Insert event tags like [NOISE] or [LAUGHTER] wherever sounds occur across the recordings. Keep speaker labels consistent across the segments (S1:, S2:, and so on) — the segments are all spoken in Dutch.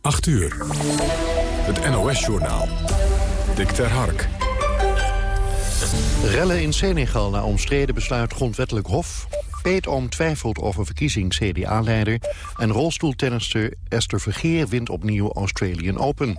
S1: 8 uur. Het NOS-journaal. Dick ter Hark.
S2: Rellen in Senegal na omstreden besluit grondwettelijk hof. Peetoom twijfelt over verkiezing CDA-leider... en rolstoeltennister Esther Vergeer wint opnieuw Australian Open.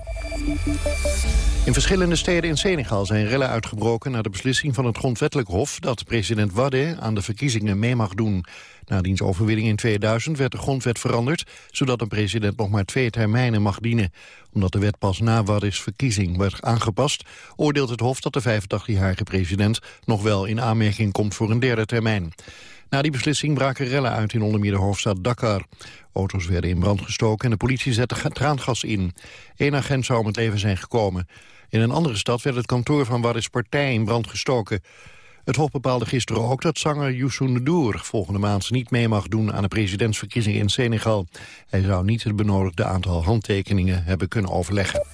S2: In verschillende steden in Senegal zijn rellen uitgebroken... na de beslissing van het grondwettelijk hof... dat president Wade aan de verkiezingen mee mag doen. Na diens overwinning in 2000 werd de grondwet veranderd... zodat een president nog maar twee termijnen mag dienen. Omdat de wet pas na Wade's verkiezing werd aangepast... oordeelt het hof dat de 85-jarige president... nog wel in aanmerking komt voor een derde termijn. Na die beslissing braken rellen uit in onder meer de hoofdstad Dakar. Auto's werden in brand gestoken en de politie zette traangas in. Eén agent zou om het leven zijn gekomen. In een andere stad werd het kantoor van Wadis partij in brand gestoken. Het Hof bepaalde gisteren ook dat zanger Youssou N'Dour volgende maand niet mee mag doen aan de presidentsverkiezingen in Senegal. Hij zou niet het benodigde aantal handtekeningen hebben kunnen overleggen.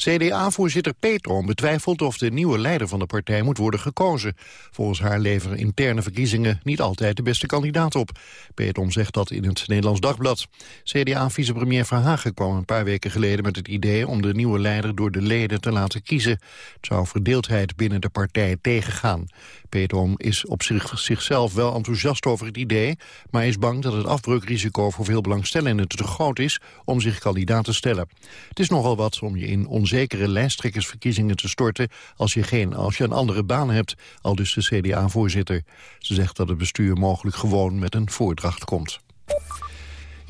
S2: CDA-voorzitter Petrom betwijfelt of de nieuwe leider van de partij moet worden gekozen. Volgens haar leveren interne verkiezingen niet altijd de beste kandidaat op. Petrom zegt dat in het Nederlands Dagblad. CDA-vicepremier Verhagen kwam een paar weken geleden met het idee om de nieuwe leider door de leden te laten kiezen. Het zou verdeeldheid binnen de partij tegengaan. Petrom is op zich, zichzelf wel enthousiast over het idee... maar is bang dat het afbreukrisico voor veel belangstellenden te groot is... om zich kandidaat te stellen. Het is nogal wat om je in onzekere lijsttrekkersverkiezingen te storten... als je, geen, als je een andere baan hebt, al dus de CDA-voorzitter. Ze zegt dat het bestuur mogelijk gewoon met een voordracht komt.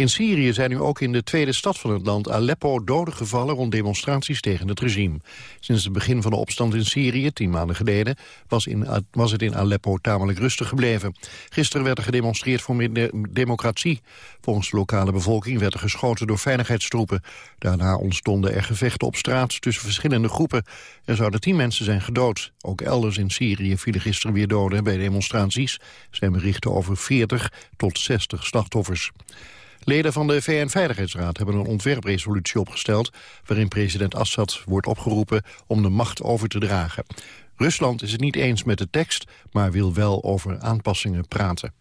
S2: In Syrië zijn nu ook in de tweede stad van het land, Aleppo, doden gevallen rond demonstraties tegen het regime. Sinds het begin van de opstand in Syrië, tien maanden geleden, was, in, was het in Aleppo tamelijk rustig gebleven. Gisteren werd er gedemonstreerd voor meer democratie. Volgens de lokale bevolking werd er geschoten door veiligheidstroepen. Daarna ontstonden er gevechten op straat tussen verschillende groepen. Er zouden tien mensen zijn gedood. Ook elders in Syrië vielen gisteren weer doden bij demonstraties. Er zijn berichten over 40 tot 60 slachtoffers. Leden van de VN-veiligheidsraad hebben een ontwerpresolutie opgesteld... waarin president Assad wordt opgeroepen om de macht over te dragen. Rusland is het niet eens met de tekst, maar wil wel over aanpassingen praten.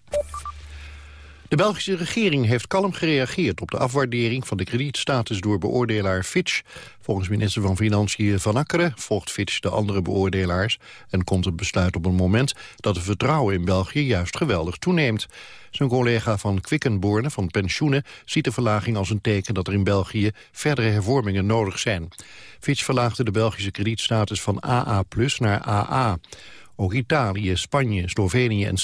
S2: De Belgische regering heeft kalm gereageerd op de afwaardering van de kredietstatus door beoordelaar Fitch. Volgens minister van Financiën Van Akkeren volgt Fitch de andere beoordelaars en komt het besluit op een moment dat het vertrouwen in België juist geweldig toeneemt. Zijn collega van Quickenborne van Pensioenen ziet de verlaging als een teken dat er in België verdere hervormingen nodig zijn. Fitch verlaagde de Belgische kredietstatus van AA plus naar AA. Ook Italië, Spanje, Slovenië en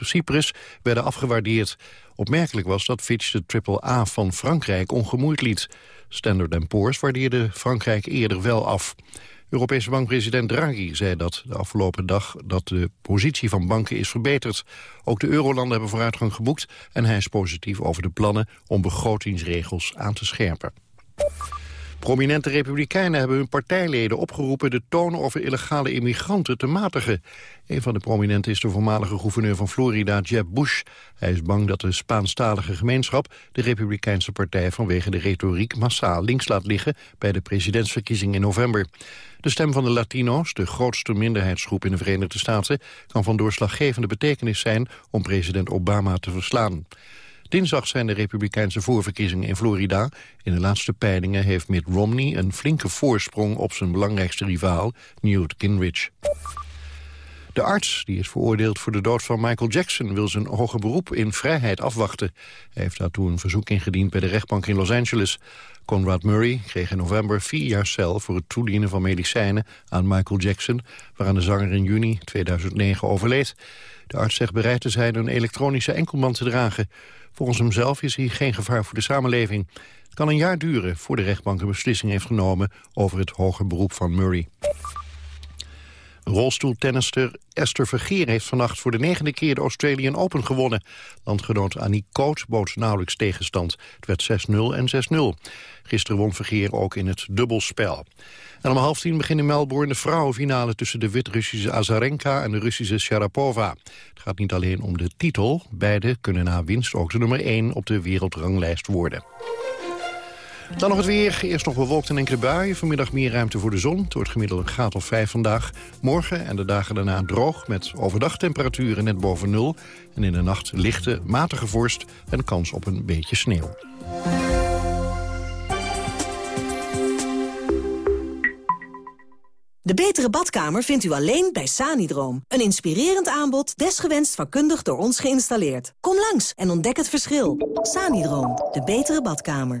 S2: Cyprus werden afgewaardeerd. Opmerkelijk was dat Fitch de triple-A van Frankrijk ongemoeid liet. Standard Poor's waardeerde Frankrijk eerder wel af. Europese bankpresident Draghi zei dat de afgelopen dag dat de positie van banken is verbeterd. Ook de eurolanden hebben vooruitgang geboekt en hij is positief over de plannen om begrotingsregels aan te scherpen. Prominente republikeinen hebben hun partijleden opgeroepen de toon over illegale immigranten te matigen. Een van de prominenten is de voormalige gouverneur van Florida, Jeb Bush. Hij is bang dat de Spaanstalige gemeenschap de Republikeinse partij vanwege de retoriek massaal links laat liggen bij de presidentsverkiezing in november. De stem van de Latino's, de grootste minderheidsgroep in de Verenigde Staten, kan van doorslaggevende betekenis zijn om president Obama te verslaan. Dinsdag zijn de republikeinse voorverkiezingen in Florida. In de laatste peilingen heeft Mitt Romney een flinke voorsprong op zijn belangrijkste rivaal, Newt Gingrich. De arts, die is veroordeeld voor de dood van Michael Jackson... wil zijn hoger beroep in vrijheid afwachten. Hij heeft daartoe een verzoek ingediend bij de rechtbank in Los Angeles. Conrad Murray kreeg in november vier jaar cel... voor het toedienen van medicijnen aan Michael Jackson... waaraan de zanger in juni 2009 overleed. De arts zegt bereid te zijn een elektronische enkelband te dragen. Volgens hemzelf is hier geen gevaar voor de samenleving. Het kan een jaar duren voor de rechtbank een beslissing heeft genomen... over het hoger beroep van Murray. Rolstoeltennister Esther Vergeer heeft vannacht voor de negende keer de Australian Open gewonnen. Landgenoot Annie Koot bood nauwelijks tegenstand. Het werd 6-0 en 6-0. Gisteren won Vergeer ook in het dubbelspel. En om half tien begint in Melbourne de vrouwenfinale... tussen de Wit-Russische Azarenka en de Russische Sharapova. Het gaat niet alleen om de titel. Beide kunnen na winst ook de nummer 1 op de wereldranglijst worden. Dan nog het weer. Eerst nog bewolkt en enkele buien. Vanmiddag meer ruimte voor de zon. Het wordt gemiddeld een graad of 5 vandaag. Morgen en de dagen daarna droog met overdag temperaturen net boven nul. En in de nacht lichte, matige vorst en kans op een beetje sneeuw.
S3: De betere badkamer vindt u alleen bij Sanidroom. Een inspirerend aanbod, desgewenst vakkundig door ons geïnstalleerd. Kom langs en ontdek het verschil. Sanidroom, de betere badkamer.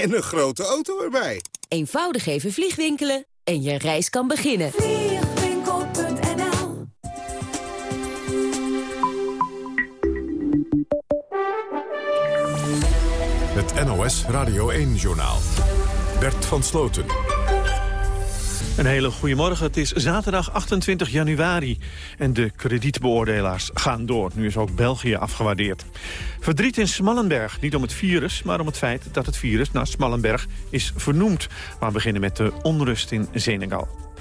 S4: en een grote auto erbij.
S5: Eenvoudig even vliegwinkelen en je reis kan beginnen.
S6: Vliegwinkel.nl
S1: Het NOS Radio 1-journaal. Bert van Sloten.
S7: Een hele goede morgen. Het is zaterdag 28 januari. En de kredietbeoordelaars gaan door. Nu is ook België afgewaardeerd. Verdriet in Smallenberg. Niet om het virus, maar om het feit dat het virus naar Smallenberg is vernoemd. Maar we beginnen met de onrust in Senegal.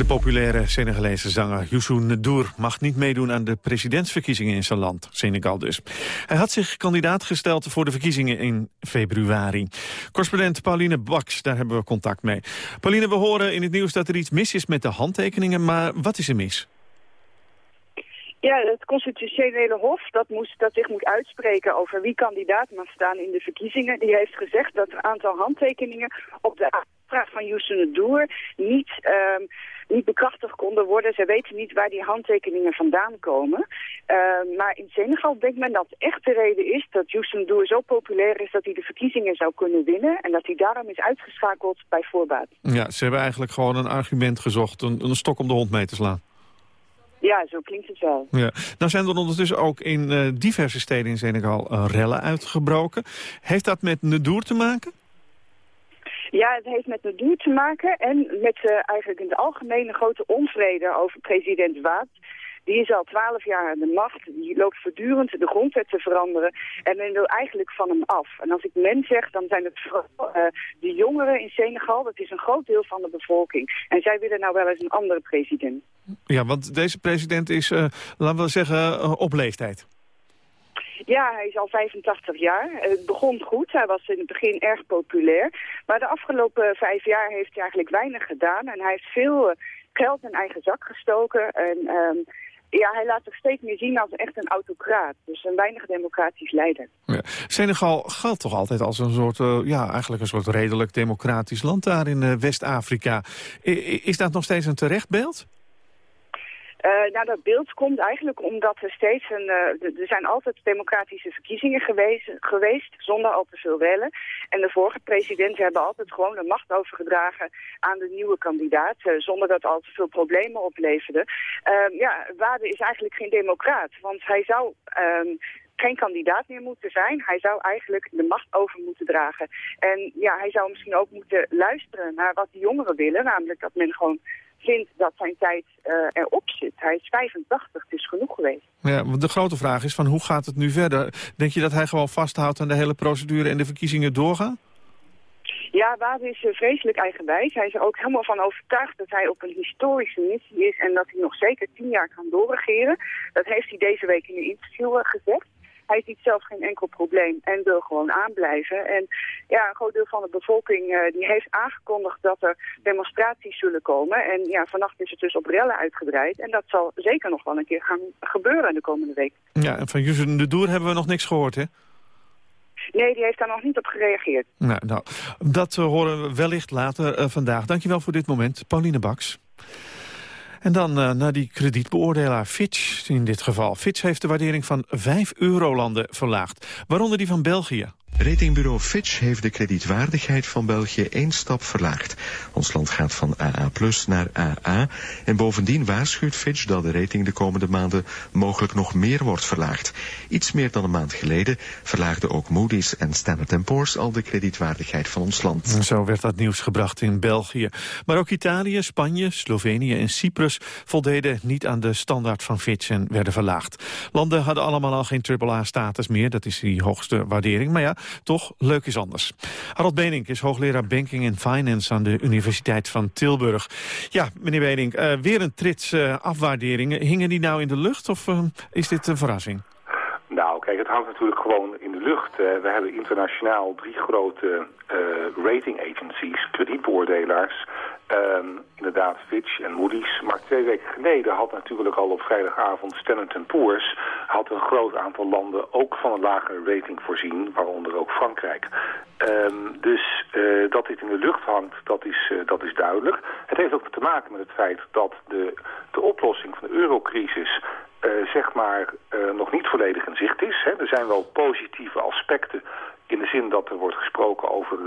S7: De populaire Senegalese zanger Youssou N'Dour mag niet meedoen aan de presidentsverkiezingen in zijn land, Senegal dus. Hij had zich kandidaat gesteld voor de verkiezingen in februari. Correspondent Pauline Baks, daar hebben we contact mee. Pauline, we horen in het nieuws dat er iets mis is met de handtekeningen, maar wat is er mis?
S8: Ja, het constitutionele hof dat, moest, dat zich moet uitspreken over wie kandidaat mag staan in de verkiezingen. Die heeft gezegd dat een aantal handtekeningen op de aanvraag van Youssou N'Dour niet... Um, niet bekrachtigd konden worden. Ze weten niet waar die handtekeningen vandaan komen. Uh, maar in Senegal denkt men dat echt de reden is dat Youssou N'Dour zo populair is dat hij de verkiezingen zou kunnen winnen. En dat hij daarom is uitgeschakeld bij voorbaat.
S7: Ja, ze hebben eigenlijk gewoon een argument gezocht, een, een stok om de hond mee te slaan.
S8: Ja, zo klinkt het wel.
S7: Ja. Nou zijn er ondertussen ook in uh, diverse steden in Senegal uh, rellen uitgebroken. Heeft dat met N'Dour te maken?
S8: Ja, het heeft met Nadoer te maken en met uh, eigenlijk in het algemeen grote onvrede over president Waad. Die is al twaalf jaar aan de macht. Die loopt voortdurend de grondwet te veranderen. En men wil eigenlijk van hem af. En als ik men zeg, dan zijn het vooral uh, de jongeren in Senegal. Dat is een groot deel van de bevolking. En zij willen nou wel eens een andere president.
S7: Ja, want deze president is, uh, laten we zeggen, op leeftijd.
S8: Ja, hij is al 85 jaar. Het begon goed. Hij was in het begin erg populair. Maar de afgelopen vijf jaar heeft hij eigenlijk weinig gedaan. En hij heeft veel geld in eigen zak gestoken. En um, ja, hij laat zich steeds meer zien als echt een autocraat. Dus een weinig democratisch leider.
S7: Ja. Senegal geldt toch altijd als een soort, uh, ja, eigenlijk een soort redelijk democratisch land daar in uh, West-Afrika. Is dat nog steeds een terecht beeld?
S8: Uh, nou, dat beeld komt eigenlijk omdat er steeds een... Uh, er zijn altijd democratische verkiezingen geweest, geweest, zonder al te veel rellen. En de vorige presidenten hebben altijd gewoon de macht overgedragen aan de nieuwe kandidaat, uh, zonder dat al te veel problemen opleverde. ja, Wade is eigenlijk geen democraat, want hij zou... Um, geen kandidaat meer moeten zijn. Hij zou eigenlijk de macht over moeten dragen. En ja, hij zou misschien ook moeten luisteren naar wat de jongeren willen. Namelijk dat men gewoon vindt dat zijn tijd uh, erop zit. Hij is 85, het is genoeg geweest.
S7: Ja, de grote vraag is van hoe gaat het nu verder? Denk je dat hij gewoon vasthoudt aan de hele procedure en de verkiezingen doorgaan?
S8: Ja, Wade is uh, vreselijk eigenwijs. Hij is er ook helemaal van overtuigd dat hij op een historische missie is... en dat hij nog zeker tien jaar kan doorregeren. Dat heeft hij deze week in een interview uh, gezegd. Hij ziet zelf geen enkel probleem en wil gewoon aanblijven. En ja, een groot deel van de bevolking uh, die heeft aangekondigd dat er demonstraties zullen komen. En ja, vannacht is het dus op rellen uitgebreid. En dat zal zeker nog wel een keer gaan gebeuren de komende week.
S7: Ja, en van Jussen de Doer hebben we nog niks gehoord, hè?
S8: Nee, die heeft daar nog niet op gereageerd.
S7: Nou, nou dat uh, horen we wellicht later uh, vandaag. Dankjewel voor dit moment, Pauline Baks. En dan uh, naar die kredietbeoordelaar Fitch in dit geval. Fitch heeft de waardering van vijf eurolanden verlaagd, waaronder die van België.
S9: Ratingbureau Fitch heeft de kredietwaardigheid van België één stap verlaagd. Ons land gaat van AA plus naar AA. En bovendien waarschuwt Fitch dat de rating de komende maanden mogelijk nog meer wordt verlaagd. Iets meer dan een maand geleden verlaagden ook Moody's en Standard Poor's al de kredietwaardigheid van ons land.
S7: Zo werd dat nieuws gebracht in België. Maar ook Italië, Spanje, Slovenië en Cyprus voldeden niet aan de standaard van Fitch en werden verlaagd. Landen hadden allemaal al geen AAA-status meer, dat is die hoogste waardering. Maar ja, Toch, leuk is anders. Harold Benink is hoogleraar Banking and Finance aan de Universiteit van Tilburg. Ja, meneer Benink, uh, weer een trits uh, afwaarderingen. Hingen die nou in de lucht of uh, is dit een verrassing?
S6: Nou, kijk, het hangt natuurlijk gewoon in de lucht. we hebben internationaal drie grote rating agencies, kredietbeoordelaars... Um, inderdaad Fitch en Moody's. Maar twee weken geleden had natuurlijk al op vrijdagavond Standard Poor's... had een groot aantal landen ook van een lagere rating voorzien, waaronder ook Frankrijk. Um, dus uh, dat dit in de lucht hangt, dat is, uh, dat is duidelijk. Het heeft ook te maken met het feit dat de, de oplossing van de eurocrisis... Uh, zeg maar nog niet volledig in zicht is. Hè. Er zijn wel positieve aspecten in de zin dat er wordt gesproken over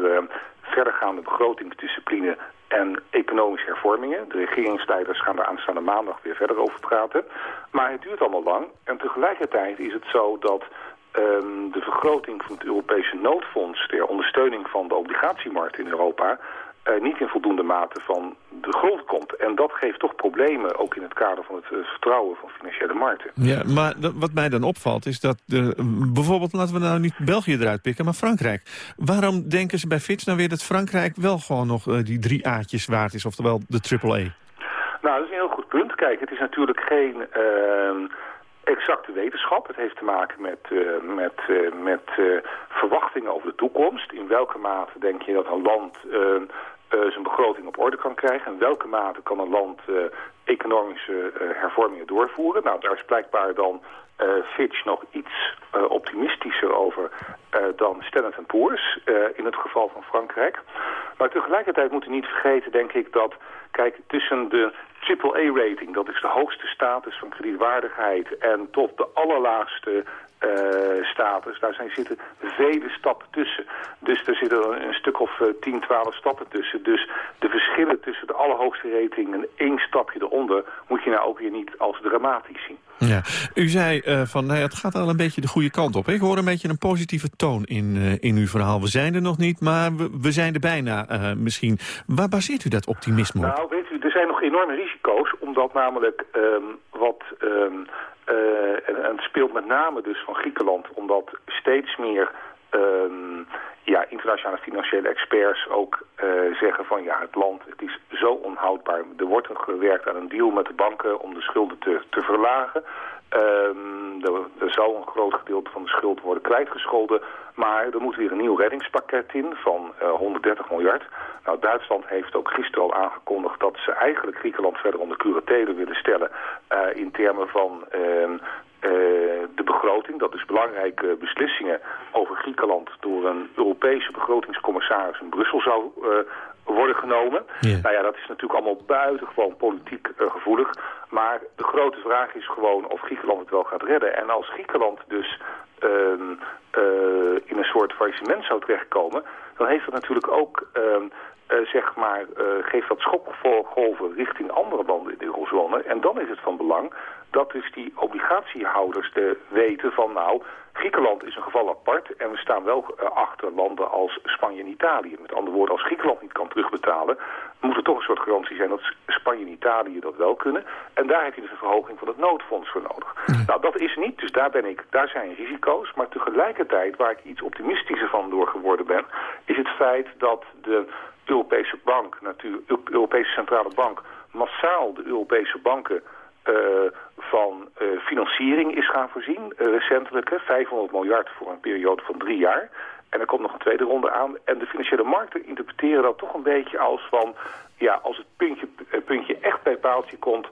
S6: verdergaande begrotingsdiscipline en economische hervormingen. De regeringsleiders gaan daar aanstaande maandag weer verder over praten. Maar het duurt allemaal lang. En tegelijkertijd is het zo dat um, de vergroting van het Europese noodfonds... ter ondersteuning van de obligatiemarkt in Europa uh, niet in voldoende mate van de grond komt. En dat geeft toch problemen, ook in het kader van het uh, vertrouwen van financiële markten.
S7: Ja, maar wat mij dan opvalt is dat, de, bijvoorbeeld, laten we nou niet België eruit pikken, maar Frankrijk. Waarom denken ze bij Fitch nou weer dat Frankrijk wel gewoon nog uh, die drie A'tjes waard is, oftewel de triple E?
S6: Nou, dat is een heel goed punt. Kijk, het is natuurlijk geen ehm, exacte wetenschap. Het heeft te maken met, uh, met, uh, met uh, verwachtingen over de toekomst. In welke mate denk je dat een land zijn begroting op orde kan krijgen. In welke mate kan een land economische hervormingen doorvoeren. Nou, daar is blijkbaar dan Fitch nog iets optimistischer over dan Standard Poor's in het geval van Frankrijk. Maar tegelijkertijd moeten we niet vergeten, denk ik, dat kijk, tussen de AAA-rating, dat is de hoogste status van kredietwaardigheid, en tot de allerlaagste uh, status. Daar zijn, zitten vele stappen tussen. Dus er zitten een stuk of uh, 10, 12 stappen tussen. Dus de verschillen tussen de allerhoogste rating en één stapje eronder... moet je nou ook weer niet als dramatisch zien.
S7: Ja. U zei uh, van, nou ja, het gaat al een beetje de goede kant op. Ik hoor een beetje een positieve toon in, uh, in uw verhaal. We zijn er nog niet, maar we, we zijn er bijna uh, misschien. Waar baseert u dat optimisme
S6: op? Nou, weet u, er zijn nog enorme risico's, omdat namelijk um, wat... Uh, en, en, het speelt met name dus van Griekenland, omdat steeds meer um, ja, internationale financiële experts ook uh, zeggen van ja, het land het is zo onhoudbaar. Er wordt gewerkt aan een deal met de banken om de schulden te, te verlagen. Um, er, zou een groot gedeelte van de schuld worden kwijtgescholden. Maar er moet weer een nieuw reddingspakket in van uh, 130 miljard. Nou, Duitsland heeft ook gisteren al aangekondigd dat ze eigenlijk Griekenland verder onder curatele willen stellen... Uh, in termen van uh, de begroting. Dat is belangrijke beslissingen over Griekenland door een Europese begrotingscommissaris in Brussel zou uh, worden genomen. Yeah. Nou ja, dat is natuurlijk allemaal buitengewoon politiek uh, gevoelig. Maar de grote vraag is gewoon of Griekenland het wel gaat redden. En als Griekenland dus uh, uh, in een soort faillissement zou terechtkomen... dan heeft dat natuurlijk ook... Uh, zeg maar, uh, geeft dat schokgolven richting andere landen in de eurozone. En dan is het van belang dat dus die obligatiehouders de weten van nou, Griekenland is een geval apart en we staan wel uh, achter landen als Spanje en Italië. Met andere woorden, als Griekenland niet kan terugbetalen, moet er toch een soort garantie zijn dat Spanje en Italië dat wel kunnen. En daar heb je dus een verhoging van het noodfonds voor nodig. Nou, dat is niet, dus daar, ben ik, daar zijn risico's. Maar tegelijkertijd, waar ik iets optimistischer van door geworden ben, is het feit dat de Europese bank, natuurlijk, Europese Centrale Bank, massaal de Europese banken uh, van uh, financiering is gaan voorzien, uh, recentelijk, 500 miljard voor een periode van drie jaar. En er komt nog een tweede ronde aan. En de financiële markten interpreteren dat toch een beetje als van... ja, als het puntje, puntje echt bij paaltje komt...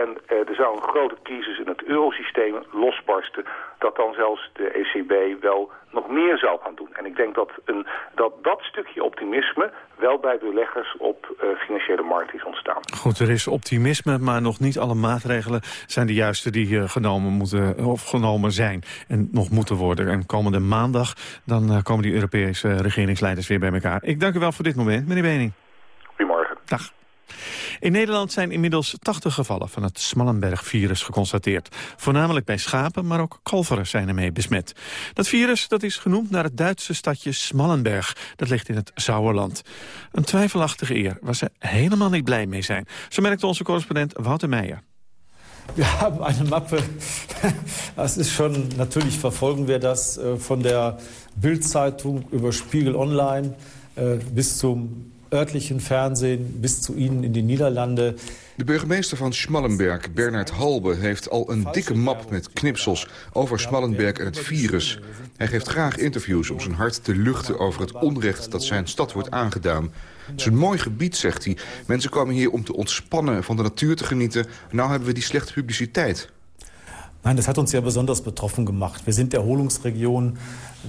S6: En uh, er zou een grote crisis in het eurosysteem losbarsten... dat dan zelfs de ECB wel nog meer zou gaan doen. En ik denk dat een, dat, dat stukje optimisme wel bij beleggers op uh, financiële markt is ontstaan.
S7: Goed, er is optimisme, maar nog niet alle maatregelen zijn de juiste die uh, genomen, moeten, of genomen zijn en nog moeten worden. En komende maandag dan uh, komen die Europese regeringsleiders weer bij elkaar. Ik dank u wel voor dit moment, meneer Bening.
S6: Goedemorgen.
S7: Dag. In Nederland zijn inmiddels 80 gevallen van het Smallenberg-virus geconstateerd. Voornamelijk bij schapen, maar ook kalveren zijn ermee besmet. Dat virus dat is genoemd naar het Duitse stadje Smallenberg. Dat ligt in het Sauerland. Een twijfelachtige eer waar ze helemaal niet blij mee zijn. Zo merkte onze correspondent Wouter Meijer.
S10: Wir haben eine Mappe. Das ist schon, natürlich verfolgen wir das äh, von der Bildzeitung über Spiegel Online äh, bis zum örtlichen Fernsehen, bis zu in die Niederlande.
S11: De burgemeester van Schmallenberg, Bernard Halbe, heeft al een dikke map met knipsels over Schmallenberg en het virus. Hij geeft graag interviews om zijn hart te luchten over het onrecht dat zijn stad wordt aangedaan. Het is een mooi gebied, zegt hij. Mensen komen hier om te ontspannen, van de natuur te genieten. Nou hebben we die slechte publiciteit.
S10: Nein, das hat uns ja besonders betroffen gemacht. Wir sind Erholungsregion,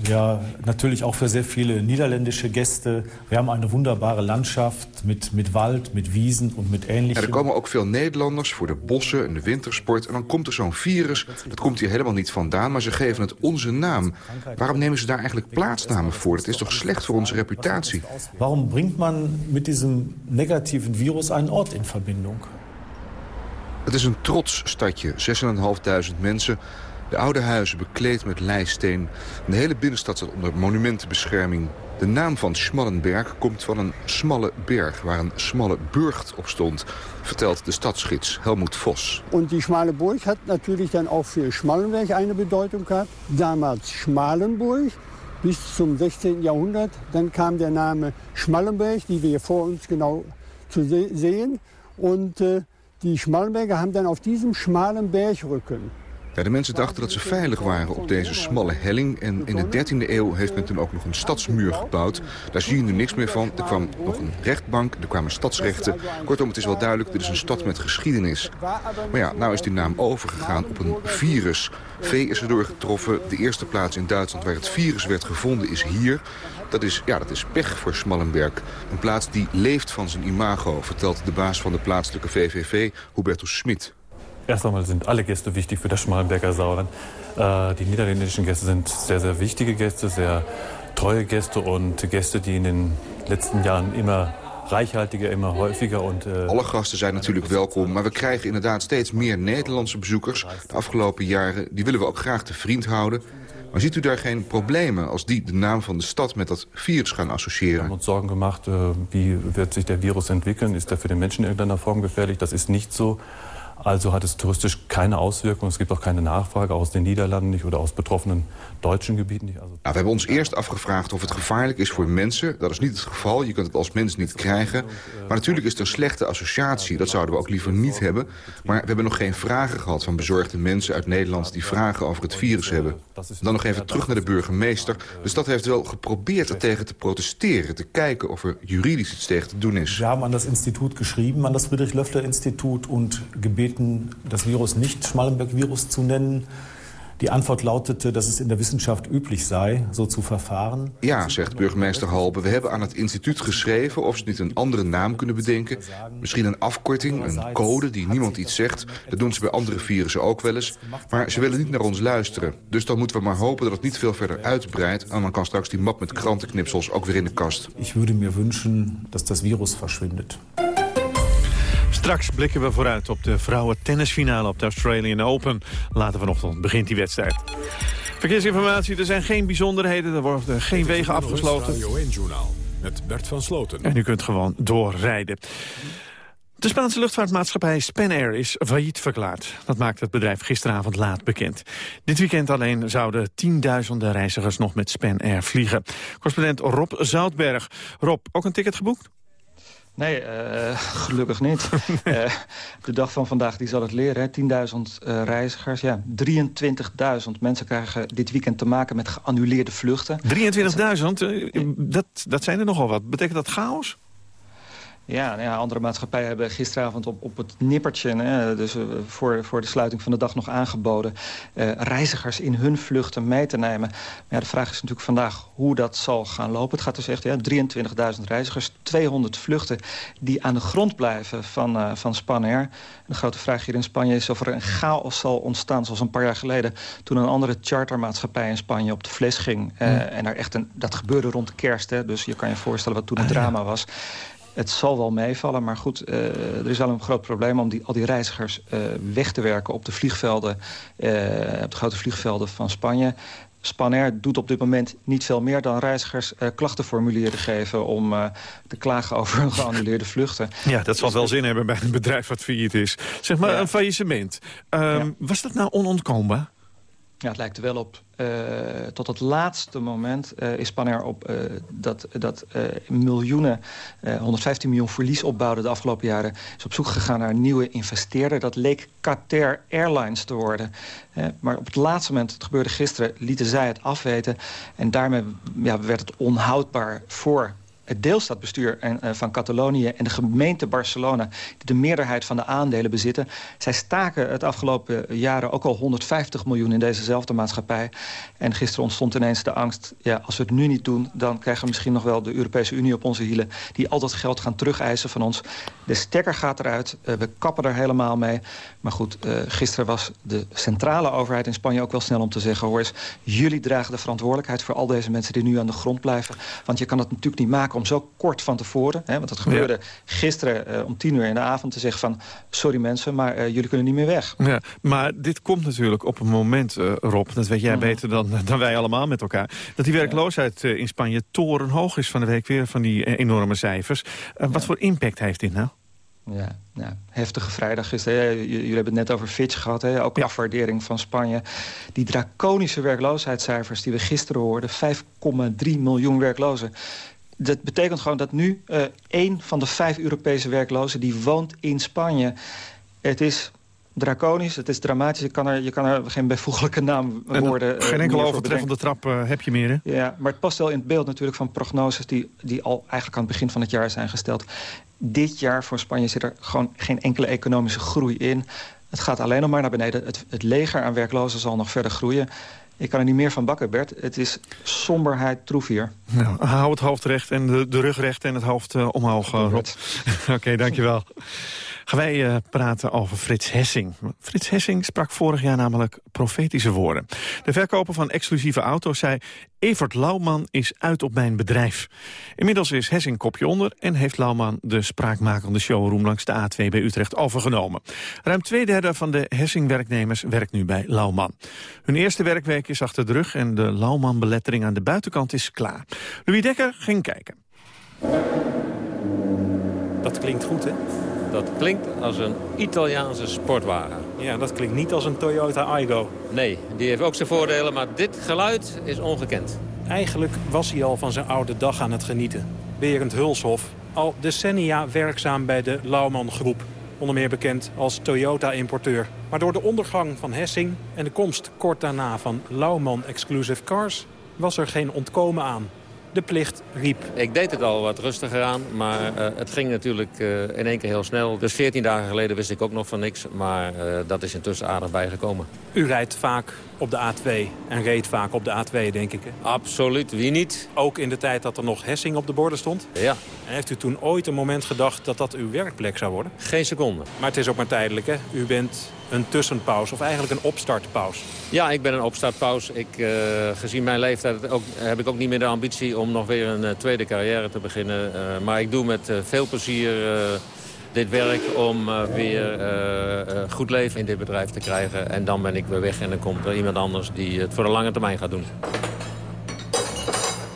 S10: ja natürlich auch für sehr viele niederländische Gäste. Wir haben eine wunderbare Landschaft mit, mit Wald, mit Wiesen und mit ähnlichem.
S11: er komen ook veel Nederlanders voor de bossen en de wintersport. En dan komt er zo'n virus, dat komt hier helemaal niet vandaan, maar ze geven het onze naam. Waarom nemen ze daar eigenlijk plaatsnamen voor? Dat is toch slecht voor onze reputatie?
S10: Waarom bringt man mit diesem negativen Virus einen Ort in Verbindung?
S11: Het is een trots stadje, 6.500 mensen. De oude huizen bekleed met leisteen. De hele binnenstad staat onder monumentenbescherming. De naam van Schmallenberg komt van een smalle berg... waar een smalle burcht op stond, vertelt de stadsgids Helmut Vos.
S12: En die schmale Burg had natuurlijk dan ook voor Schmallenberg een Bedeutung gehad. Damals Schmalenburg bis zum 16. Jahrhundert. Dan kwam de naam Schmallenberg, die we voor ons genau zu sehen. Und äh, die Schmallenberger haben dann auf diesem schmalen Bergrücken
S11: de mensen dachten dat ze veilig waren op deze smalle helling. En in de 13e eeuw heeft men toen ook nog een stadsmuur gebouwd. Daar zie je nu niks meer van. Er kwam nog een rechtbank, er kwamen stadsrechten. Kortom, het is wel duidelijk, dit is een stad met geschiedenis. Maar ja, nou is die naam overgegaan op een virus. Vee is erdoor getroffen. De eerste plaats in Duitsland waar het virus werd gevonden is hier. Dat is, ja, dat is pech voor Smallenberg. Een plaats die leeft van zijn imago, vertelt de baas van de plaatselijke VVV, Hubertus Schmid.
S13: Erst einmal sind alle Gäste wichtig für das Schmalenberger Sauerland. Äh, die niederländischen Gäste sind sehr, sehr wichtige Gäste, sehr treue Gäste und Gäste, die in den letzten Jahren immer reichhaltiger, immer häufiger. Und, uh...
S11: Alle gasten zijn natuurlijk welkom, maar we krijgen inderdaad steeds meer Nederlandse bezoekers. De afgelopen jaren die willen we ook graag te vriend houden. Maar ziet u daar geen problemen als die de naam van de stad met dat virus gaan associëren? We
S13: hebben ons zorgen gemacht, uh, wie wird sich der Virus entwickeln? Ist er für den Menschen in irgendeiner Form gefährlich? Das ist nicht so. Also hat es touristisch keine Auswirkungen. Es gibt auch keine Nachfrage aus den Niederlanden nicht oder aus betroffenen deutschen gebieden niet. Also...
S11: Nou, we hebben ons eerst afgevraagd of het gevaarlijk is voor mensen. Dat is niet het geval. Je kunt het als mens niet krijgen. Maar natuurlijk is het een slechte associatie. Dat zouden we ook liever niet hebben. Maar we hebben nog geen vragen gehad van bezorgde mensen uit Nederland... die vragen over het virus hebben. Dan nog even terug naar de burgemeester. De stad heeft wel geprobeerd er tegen te protesteren. Te kijken of er juridisch iets tegen te doen is.
S10: We hebben aan dat instituut geschreven, aan dat Friedrich-Löffler-Institut... en gebeten, das Virus nicht Schmallenberg-Virus zu nennen... Die antwoord lautete dat het in de wetenschap üblich sei, zo te verfahren.
S11: Ja, zegt burgemeester Halbe. We hebben aan het instituut geschreven of ze niet een andere naam kunnen bedenken. Misschien een afkorting, een code die niemand iets zegt. Dat doen ze bij andere virussen ook wel eens. Maar ze willen niet naar ons luisteren. Dus dan moeten we maar hopen dat het niet veel verder uitbreidt. En dan kan straks die map met krantenknipsels ook weer in de kast.
S10: Ik würde mir wünschen dat das virus verschwindet.
S7: Straks blikken we vooruit op de vrouwen tennisfinale op de Australian Open. Later vanochtend begint die wedstrijd. Verkeersinformatie, er zijn geen bijzonderheden. Er worden geen wegen afgesloten.
S1: met Bert van Sloten.
S7: En u kunt gewoon doorrijden. De Spaanse luchtvaartmaatschappij Spanair is failliet verklaard. Dat maakt het bedrijf gisteravond laat bekend. Dit weekend alleen zouden tienduizenden reizigers nog met Spanair vliegen. Correspondent Rob Zoutberg. Rob, ook een ticket geboekt?
S14: Nee, uh, [LAUGHS] gelukkig niet. uh, [LAUGHS] de dag van vandaag die zal het leren. 10.000 uh, reizigers. Ja, 23.000 mensen krijgen dit weekend te maken met geannuleerde vluchten.
S7: 23.000? Dat, dat zijn er nogal wat. Betekent dat chaos?
S14: Ja, nou ja, andere maatschappijen hebben gisteravond op, op het nippertje... Hè, dus uh, voor, voor de sluiting van de dag nog aangeboden... Uh, reizigers in hun vluchten mee te nemen. Maar ja, de vraag is natuurlijk vandaag hoe dat zal gaan lopen. Het gaat dus echt ja, 23.000 reizigers, 200 vluchten... die aan de grond blijven van, uh, van Spanair. De grote vraag hier in Spanje is of er een chaos zal ontstaan... zoals een paar jaar geleden toen een andere chartermaatschappij in Spanje op de fles ging. Mm. En er echt een, dat gebeurde rond kerst, hè, dus je kan je voorstellen wat toen een drama was... Het zal wel meevallen, maar goed, uh, er is wel een groot probleem... om die, al die reizigers uh, weg te werken op de vliegvelden, uh, op de grote vliegvelden van Spanje. Spanair doet op dit moment niet veel meer dan reizigers uh, klachtenformulieren geven... om uh, te klagen over hun geannuleerde vluchten. [LAUGHS]
S7: Ja, dat zal wel zin hebben bij een bedrijf wat failliet is. Zeg maar, een faillissement. Um, Was dat nou onontkoombaar?
S14: Ja, het lijkt er wel op. Uh, tot het laatste moment uh, is Spanair op uh, dat, dat miljoenen, 115 miljoen verlies opbouwde de afgelopen jaren, is op zoek gegaan naar een nieuwe investeerder. Dat leek Qatar Airlines te worden. maar op het laatste moment, het gebeurde gisteren, lieten zij het afweten. En daarmee ja, werd het onhoudbaar voor het deelstaatbestuur eh, van Catalonië en de gemeente Barcelona... die de meerderheid van de aandelen bezitten... zij staken het afgelopen jaren ook al 150 miljoen in dezezelfde maatschappij. En gisteren ontstond ineens de angst... ja, als we het nu niet doen, dan krijgen we misschien nog wel de Europese Unie op onze hielen... die al dat geld gaan terugeisen van ons. De stekker gaat eruit, uh, we kappen er helemaal mee. Maar goed, gisteren was de centrale overheid in Spanje ook wel snel om te zeggen... hoor eens, jullie dragen de verantwoordelijkheid voor al deze mensen die nu aan de grond blijven. Want je kan het natuurlijk niet maken om zo kort van tevoren... Hè, want dat gebeurde gisteren uh, om tien uur in de avond te zeggen van... sorry mensen, maar uh, jullie kunnen niet meer weg.
S7: Ja, maar dit komt natuurlijk op een moment, uh, Rob... dat weet jij mm. beter dan, dan wij allemaal met elkaar... dat die werkloosheid in Spanje torenhoog is van de week weer... van die enorme cijfers. wat ja. voor impact heeft dit nou?
S14: Ja, ja, heftige vrijdag is. Hè. Jullie hebben het net over Fitch gehad, hè. ook ja. afwaardering van Spanje. Die draconische werkloosheidscijfers die we gisteren hoorden... 5,3 miljoen werklozen dat betekent gewoon dat nu uh, één van de vijf Europese werklozen... die woont in Spanje. Het is draconisch, het is dramatisch. Je kan er, je kan er geen bijvoeglijke naam worden.
S7: Uh, geen enkele overtreffende trap uh, heb je meer, hè?
S14: Ja, maar het past wel in het beeld natuurlijk van prognoses... Die, die al eigenlijk aan het begin van het jaar zijn gesteld. Dit jaar voor Spanje zit er gewoon geen enkele economische groei in. Het gaat alleen nog maar naar beneden. Het, het leger aan werklozen zal nog verder groeien. Ik kan er niet meer van bakken, Bert. Het is somberheid troef hier.
S7: Nou, hou het hoofd recht en de, de rug recht en het hoofd uh, omhoog, uh, Rob. [LAUGHS] Oké, okay, dankjewel. Gaan wij uh, praten over Frits Hessing. Frits Hessing sprak vorig jaar namelijk profetische woorden. De verkoper van exclusieve auto's zei... Evert Lauwman is uit op mijn bedrijf. Inmiddels is Hessing kopje onder en heeft Lauwman de spraakmakende showroom langs de A2 bij Utrecht overgenomen. Ruim twee derde van de Hessing-werknemers werkt nu bij Lauwman. Hun eerste werkweek is achter de rug en de Lauwman-belettering aan de buitenkant is klaar. Louis Dekker ging kijken.
S15: Dat klinkt goed, hè?
S16: Dat klinkt als een Italiaanse sportwagen.
S15: Ja, dat klinkt niet als een Toyota Aygo.
S16: Nee, die heeft ook zijn voordelen, maar dit geluid is ongekend.
S15: Eigenlijk was hij al van zijn oude dag aan het genieten. Berend Hulshof, al decennia werkzaam bij de Lauwman Groep. Onder meer bekend als Toyota-importeur. Maar door de ondergang van Hessing en de komst kort daarna van Lauwman Exclusive Cars... was er geen ontkomen aan de plicht riep.
S16: Ik deed het al wat rustiger aan, maar uh, het ging natuurlijk uh, in één keer heel snel. Dus 14 dagen geleden wist ik ook nog van niks, maar uh, dat is intussen aardig bijgekomen.
S15: U rijdt vaak op de A2 en reed vaak op de A2, denk ik. Hè?
S16: Absoluut, wie niet?
S15: Ook in de tijd dat er nog Hessing op de borden stond?
S16: Ja.
S15: En heeft u toen ooit een moment gedacht dat dat uw werkplek zou worden?
S16: Geen seconde.
S15: Maar het is ook maar tijdelijk, hè? U bent een tussenpauze of eigenlijk een opstartpauze.
S16: Ja, ik ben een opstartpauze. Ik, uh, gezien mijn leeftijd ook, heb ik ook niet meer de ambitie om nog weer een uh, tweede carrière te beginnen. Uh, maar ik doe met veel plezier dit werk om weer goed leven in dit bedrijf te krijgen. En dan ben ik weer weg en dan komt er iemand anders die het voor de lange termijn gaat doen.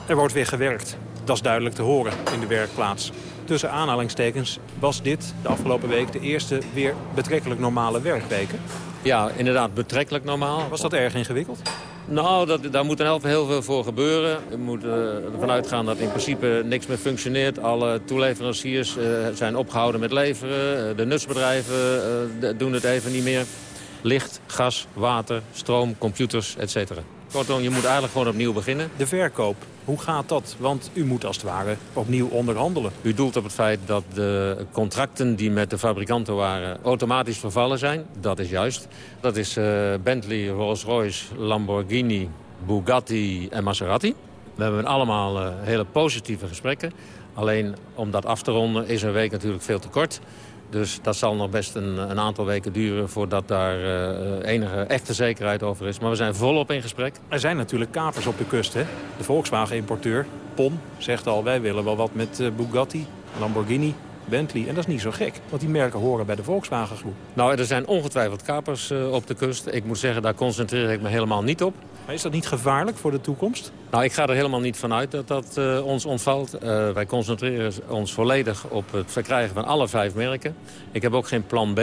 S15: Er wordt weer gewerkt. Dat is duidelijk te horen in de werkplaats. Tussen aanhalingstekens was dit de afgelopen week de eerste weer betrekkelijk normale werkweken.
S16: Ja, inderdaad, betrekkelijk normaal.
S15: Was dat erg ingewikkeld?
S16: Nou, dat, daar moet dan heel veel voor gebeuren. We moeten ervan uitgaan dat in principe niks meer functioneert. Alle toeleveranciers uh, zijn opgehouden met leveren. De nutsbedrijven uh, doen het even niet meer. Licht, gas, water, stroom, computers, et cetera. Kortom, je moet eigenlijk gewoon opnieuw beginnen.
S15: De verkoop, hoe gaat dat? Want u moet als het ware opnieuw onderhandelen.
S16: U doelt op het feit dat de contracten die met de fabrikanten waren... automatisch vervallen zijn. Dat is juist. Dat is uh, Bentley, Rolls-Royce, Lamborghini, Bugatti en Maserati. We hebben allemaal uh, hele positieve gesprekken. Alleen om dat af te ronden is een week natuurlijk veel te kort. Dus dat zal nog best een, een aantal weken duren voordat daar uh, enige echte zekerheid over is. Maar we zijn volop in gesprek.
S15: Er zijn natuurlijk kapers op de kust. Hè? De Volkswagen-importeur, PON, zegt al... wij willen wel wat met uh, Bugatti, Lamborghini, Bentley. En dat is niet zo gek, want die merken horen bij de Volkswagen-groep.
S16: Nou, er zijn ongetwijfeld kapers uh, op de kust. Ik moet zeggen, daar concentreer ik me helemaal niet op.
S15: Maar is dat niet gevaarlijk voor de toekomst?
S16: Nou, ik ga er helemaal niet vanuit dat dat uh, ons ontvalt. Uh, wij concentreren ons volledig op het verkrijgen van alle vijf merken. Ik heb ook geen plan B.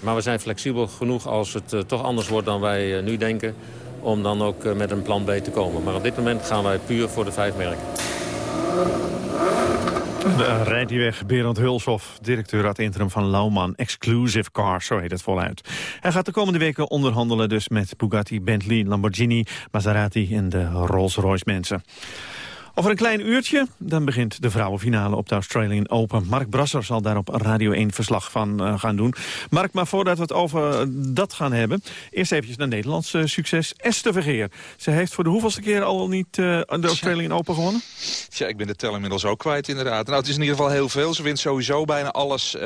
S16: Maar we zijn flexibel genoeg als het uh, toch anders wordt dan wij nu denken... om dan ook met een plan B te komen. Maar op dit moment gaan wij puur voor de vijf merken.
S7: Daar rijdt weg, Berend Hulshoff, directeur ad interim van Lauman Exclusive Cars, zo heet het voluit. Hij gaat de komende weken onderhandelen dus met Bugatti, Bentley, Lamborghini, Maserati en de Rolls-Royce mensen. Over een klein uurtje dan begint de vrouwenfinale op de Australian Open. Mark Brasser zal daar op Radio 1 verslag van uh, gaan doen. Mark, maar voordat we het over dat gaan hebben... eerst eventjes naar Nederlands uh, succes. Esther Vergeer. Ze heeft voor de hoeveelste keer al niet uh, de Australian Open gewonnen?
S17: Tja, ik ben de tel inmiddels ook kwijt inderdaad. Nou, het is in ieder geval heel veel. Ze wint sowieso bijna alles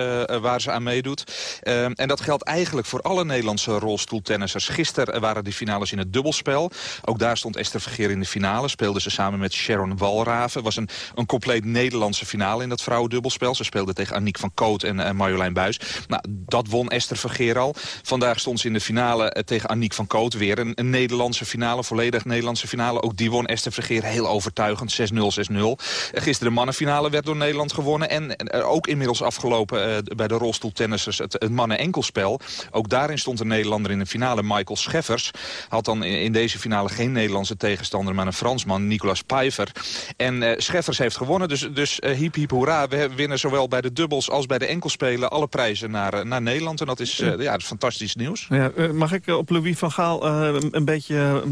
S17: waar ze aan meedoet. Ehm, en dat geldt eigenlijk voor alle Nederlandse rolstoeltennissers. Gisteren waren die finales in het dubbelspel. Ook daar stond Esther Vergeer in de finale. Speelde ze samen met Sharon Walraven. was een, een compleet Nederlandse finale in dat vrouwendubbelspel. Ze speelde tegen Aniek van Koot en uh, Marjolein Buis. Nou, dat won Esther Vergeer al. Vandaag stond ze in de finale uh, tegen Aniek van Koot weer. Een, een, Nederlandse finale, volledig Nederlandse finale. Ook die won Esther Vergeer heel overtuigend. 6-0, 6-0. Uh, gisteren de mannenfinale werd door Nederland gewonnen. En ook inmiddels afgelopen eh, bij de rolstoeltennissers het, het mannen-enkelspel. Ook daarin stond een Nederlander in de finale, Michael Scheffers. Had dan in, in deze finale geen Nederlandse tegenstander, maar een Fransman, Nicolas Pijver. En uh, Scheffers heeft gewonnen, dus, dus uh, hiep hiep hoera. We winnen zowel bij de dubbels als bij de enkelspelen alle prijzen naar, uh, naar Nederland. En dat is, ja, dat is fantastisch nieuws.
S7: Ja, mag ik op Louis van Gaal een beetje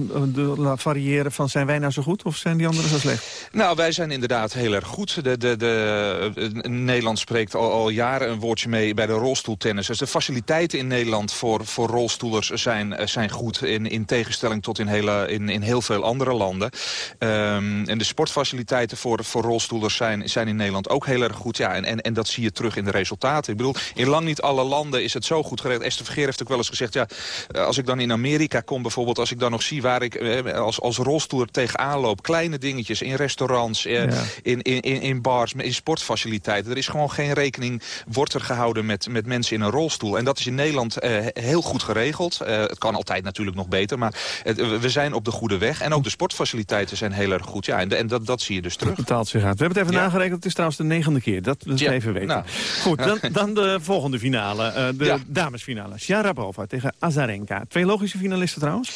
S7: variëren van zijn wij nou zo goed of zijn die anderen zo slecht?
S17: Nou, wij zijn inderdaad heel erg goed. De, de, de, Nederland spreekt al, al jaren een woordje mee bij de rolstoeltennis. Dus de faciliteiten in Nederland voor, voor rolstoelers zijn, zijn goed. In, in tegenstelling tot in, hele, in, in heel veel andere landen. Um, en de sport sportfaciliteiten voor, voor rolstoelers zijn, zijn in Nederland ook heel erg goed. Ja, en, en, en dat zie je terug in de resultaten. Ik bedoel, in lang niet alle landen is het zo goed geregeld. Esther Vergeer heeft ook wel eens gezegd... ja, als ik dan in Amerika kom bijvoorbeeld... als ik dan nog zie waar ik eh, als, als rolstoeler tegenaan loop... kleine dingetjes in restaurants, eh, in, in, in bars, in sportfaciliteiten... er is gewoon geen rekening, wordt er gehouden met, met mensen in een rolstoel. En dat is in Nederland eh, heel goed geregeld. Het kan altijd natuurlijk nog beter, maar het, we zijn op de goede weg. En ook de sportfaciliteiten zijn heel erg goed. Ja, en, en dat, dat zie je dus terug.
S7: Dat betaalt zich uit. We hebben het even nagerekend. Het is trouwens de negende keer. Dat we ja. even weten. Nou. Goed, dan, [LAUGHS] dan, de volgende finale. Uh, de ja. damesfinale. Sharapova tegen Azarenka. Twee logische finalisten trouwens?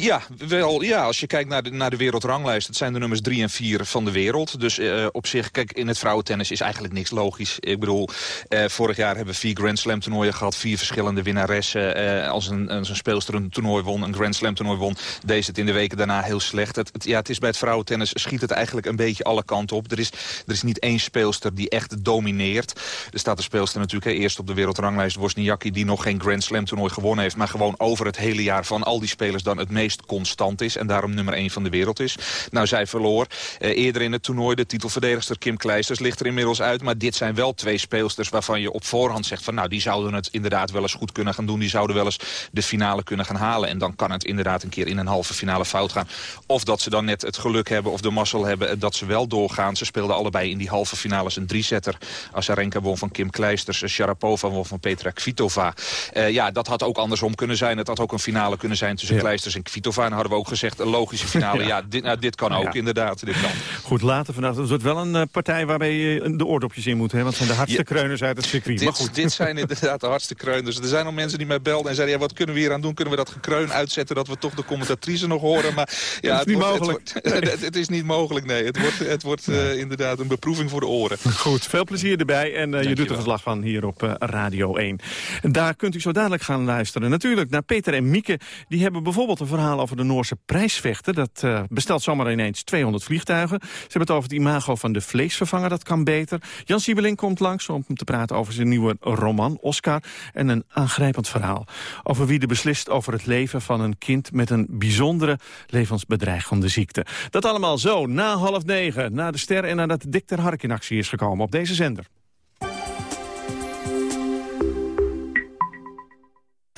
S17: Ja, wel, ja, als je kijkt naar de, naar de wereldranglijst... het zijn de nummers 3 en 4 van de wereld. Dus uh, op zich, kijk, in het vrouwentennis is eigenlijk niks logisch. Ik bedoel, uh, vorig jaar hebben we vier Grand Slam toernooien gehad... vier verschillende winnaressen. Uh, als, een, een speelster een toernooi won, een Grand Slam toernooi won... deed het in de weken daarna heel slecht. Het, ja, het is bij het vrouwentennis schiet het eigenlijk een beetje alle kanten op. Er is, er is niet één speelster die echt domineert. Er staat een speelster natuurlijk eerst op de wereldranglijst... Wozniacki, die nog geen Grand Slam toernooi gewonnen heeft... maar gewoon over het hele jaar van al die spelers dan het meest constant is... en daarom nummer 1 van de wereld is. Nou, zij verloor eh, eerder in het toernooi. De titelverdedigster Kim Kleisters ligt er inmiddels uit. Maar dit zijn wel twee speelsters waarvan je op voorhand zegt... van nou, die zouden het inderdaad wel eens goed kunnen gaan doen. Die zouden wel eens de finale kunnen gaan halen. En dan kan het inderdaad een keer in een halve finale fout gaan. Of dat ze dan net het geluk hebben of de mazzel hebben dat ze wel doorgaan. Ze speelden allebei in die halve finales een drie-zetter. Azarenka won van Kim Kleisters, Sharapova won van Petra Kvitova. Uh, ja, dat had ook andersom kunnen zijn. Het had ook een finale kunnen zijn tussen ja. Kleisters en Kvitova. En hadden we ook gezegd, een logische finale. [LAUGHS] ja. ja, dit, nou, dit kan ook ja. inderdaad. Dit kan.
S7: Goed, later vandaag. Het wordt wel een uh, partij waarbij je de oordopjes in moet. Hè? Want het zijn de hardste kreuners uit het circuit.
S17: Dit,
S7: maar goed.
S17: dit zijn [LAUGHS] inderdaad de hardste kreuners. Er zijn al mensen die mij belden en zeiden... Ja, wat kunnen we hier aan doen? Kunnen we dat gekreun uitzetten... dat we toch de commentatrice nog horen? Maar [LAUGHS] ja,
S7: het is niet
S17: wordt,
S7: mogelijk.
S17: Het, wordt, het, het, is niet mogelijk, nee. Het wordt, het wordt uh, inderdaad een beproeving voor de oren.
S7: Goed, veel plezier erbij. En uh, je doet er verslag van hier op Radio 1. Daar kunt u zo dadelijk gaan luisteren. Natuurlijk naar Peter en Mieke. Die hebben bijvoorbeeld een verhaal over de Noorse prijsvechten. Dat uh, bestelt zomaar ineens 200 vliegtuigen. Ze hebben het over het imago van de vleesvervanger. Dat kan beter. Jan Siebeling komt langs om te praten over zijn nieuwe roman, Oscar. En een aangrijpend verhaal. Over wie er beslist over het leven van een kind... met een bijzondere levensbedreigende ziekte. Dat allemaal zo, na half negen, na de ster... en nadat Dick ter Hark in actie is gekomen op deze zender.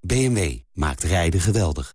S18: BMW maakt rijden geweldig.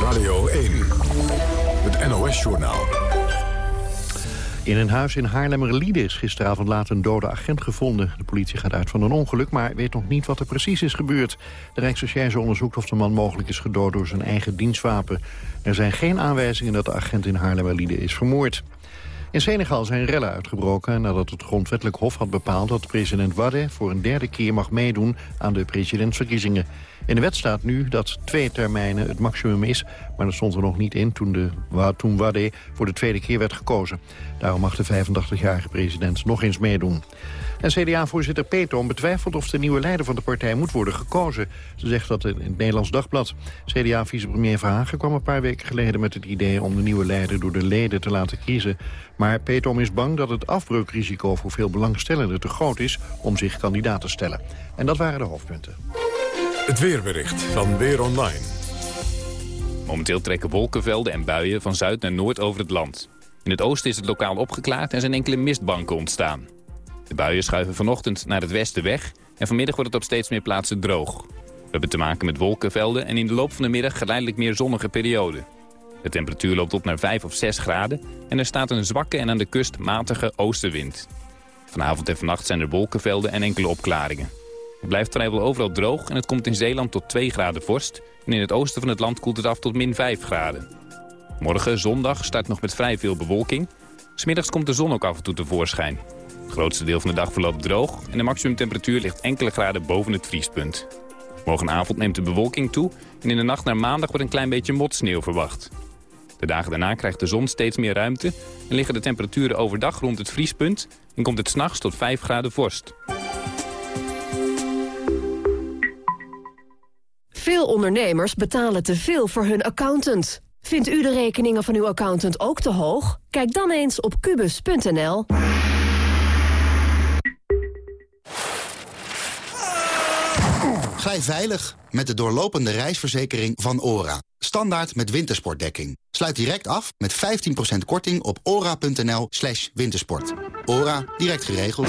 S1: Radio 1, het NOS-journaal.
S2: In een huis in Haarlemmerliede is gisteravond laat een dode agent gevonden. De politie gaat uit van een ongeluk, maar weet nog niet wat er precies is gebeurd. De Rijksrecherche onderzoekt of de man mogelijk is gedood door zijn eigen dienstwapen. Er zijn geen aanwijzingen dat de agent in Haarlemmerliede is vermoord. In Senegal zijn rellen uitgebroken nadat het grondwettelijk hof had bepaald dat president Wade voor een derde keer mag meedoen aan de presidentsverkiezingen. In de wet staat nu dat twee termijnen het maximum is... maar dat stond er nog niet in toen, de, toen Wade voor de tweede keer werd gekozen. Daarom mag de 85-jarige president nog eens meedoen. En CDA-voorzitter Peetoom betwijfelt of de nieuwe leider van de partij moet worden gekozen. Ze zegt dat in het Nederlands Dagblad. CDA-vicepremier Verhagen kwam een paar weken geleden met het idee om de nieuwe leider door de leden te laten kiezen. Maar Peetoom is bang dat het afbreukrisico voor veel belangstellenden te groot is om zich kandidaat te stellen. En dat waren de hoofdpunten.
S1: Het weerbericht van Weer Online.
S19: Momenteel trekken wolkenvelden en buien van zuid naar noord over het land. In het oosten is het lokaal opgeklaard en zijn enkele mistbanken ontstaan. De buien schuiven vanochtend naar het westen weg... en vanmiddag wordt het op steeds meer plaatsen droog. We hebben te maken met wolkenvelden en in de loop van de middag geleidelijk meer zonnige perioden. De temperatuur loopt op naar 5 of 6 graden en er staat een zwakke en aan de kust matige oostenwind. Vanavond en vannacht zijn er wolkenvelden en enkele opklaringen. Het blijft vrijwel overal droog en het komt in Zeeland tot 2 graden vorst. En in het oosten van het land koelt het af tot min 5 graden. Morgen, zondag, start nog met vrij veel bewolking. Smiddags komt de zon ook af en toe tevoorschijn. Het grootste deel van de dag verloopt droog en de maximumtemperatuur ligt enkele graden boven het vriespunt. Morgenavond neemt de bewolking toe en in de nacht naar maandag wordt een klein beetje motsneeuw verwacht. De dagen daarna krijgt de zon steeds meer ruimte en liggen de temperaturen overdag rond het vriespunt en komt het s'nachts tot 5 graden vorst.
S20: Veel ondernemers betalen te veel voor hun accountant. Vindt u de rekeningen van uw accountant ook te hoog? Kijk dan eens op kubus.nl.
S21: Glij veilig met de doorlopende reisverzekering van ORA. Standaard met wintersportdekking. Sluit direct af met 15% korting op ora.nl slash wintersport. ORA, direct geregeld.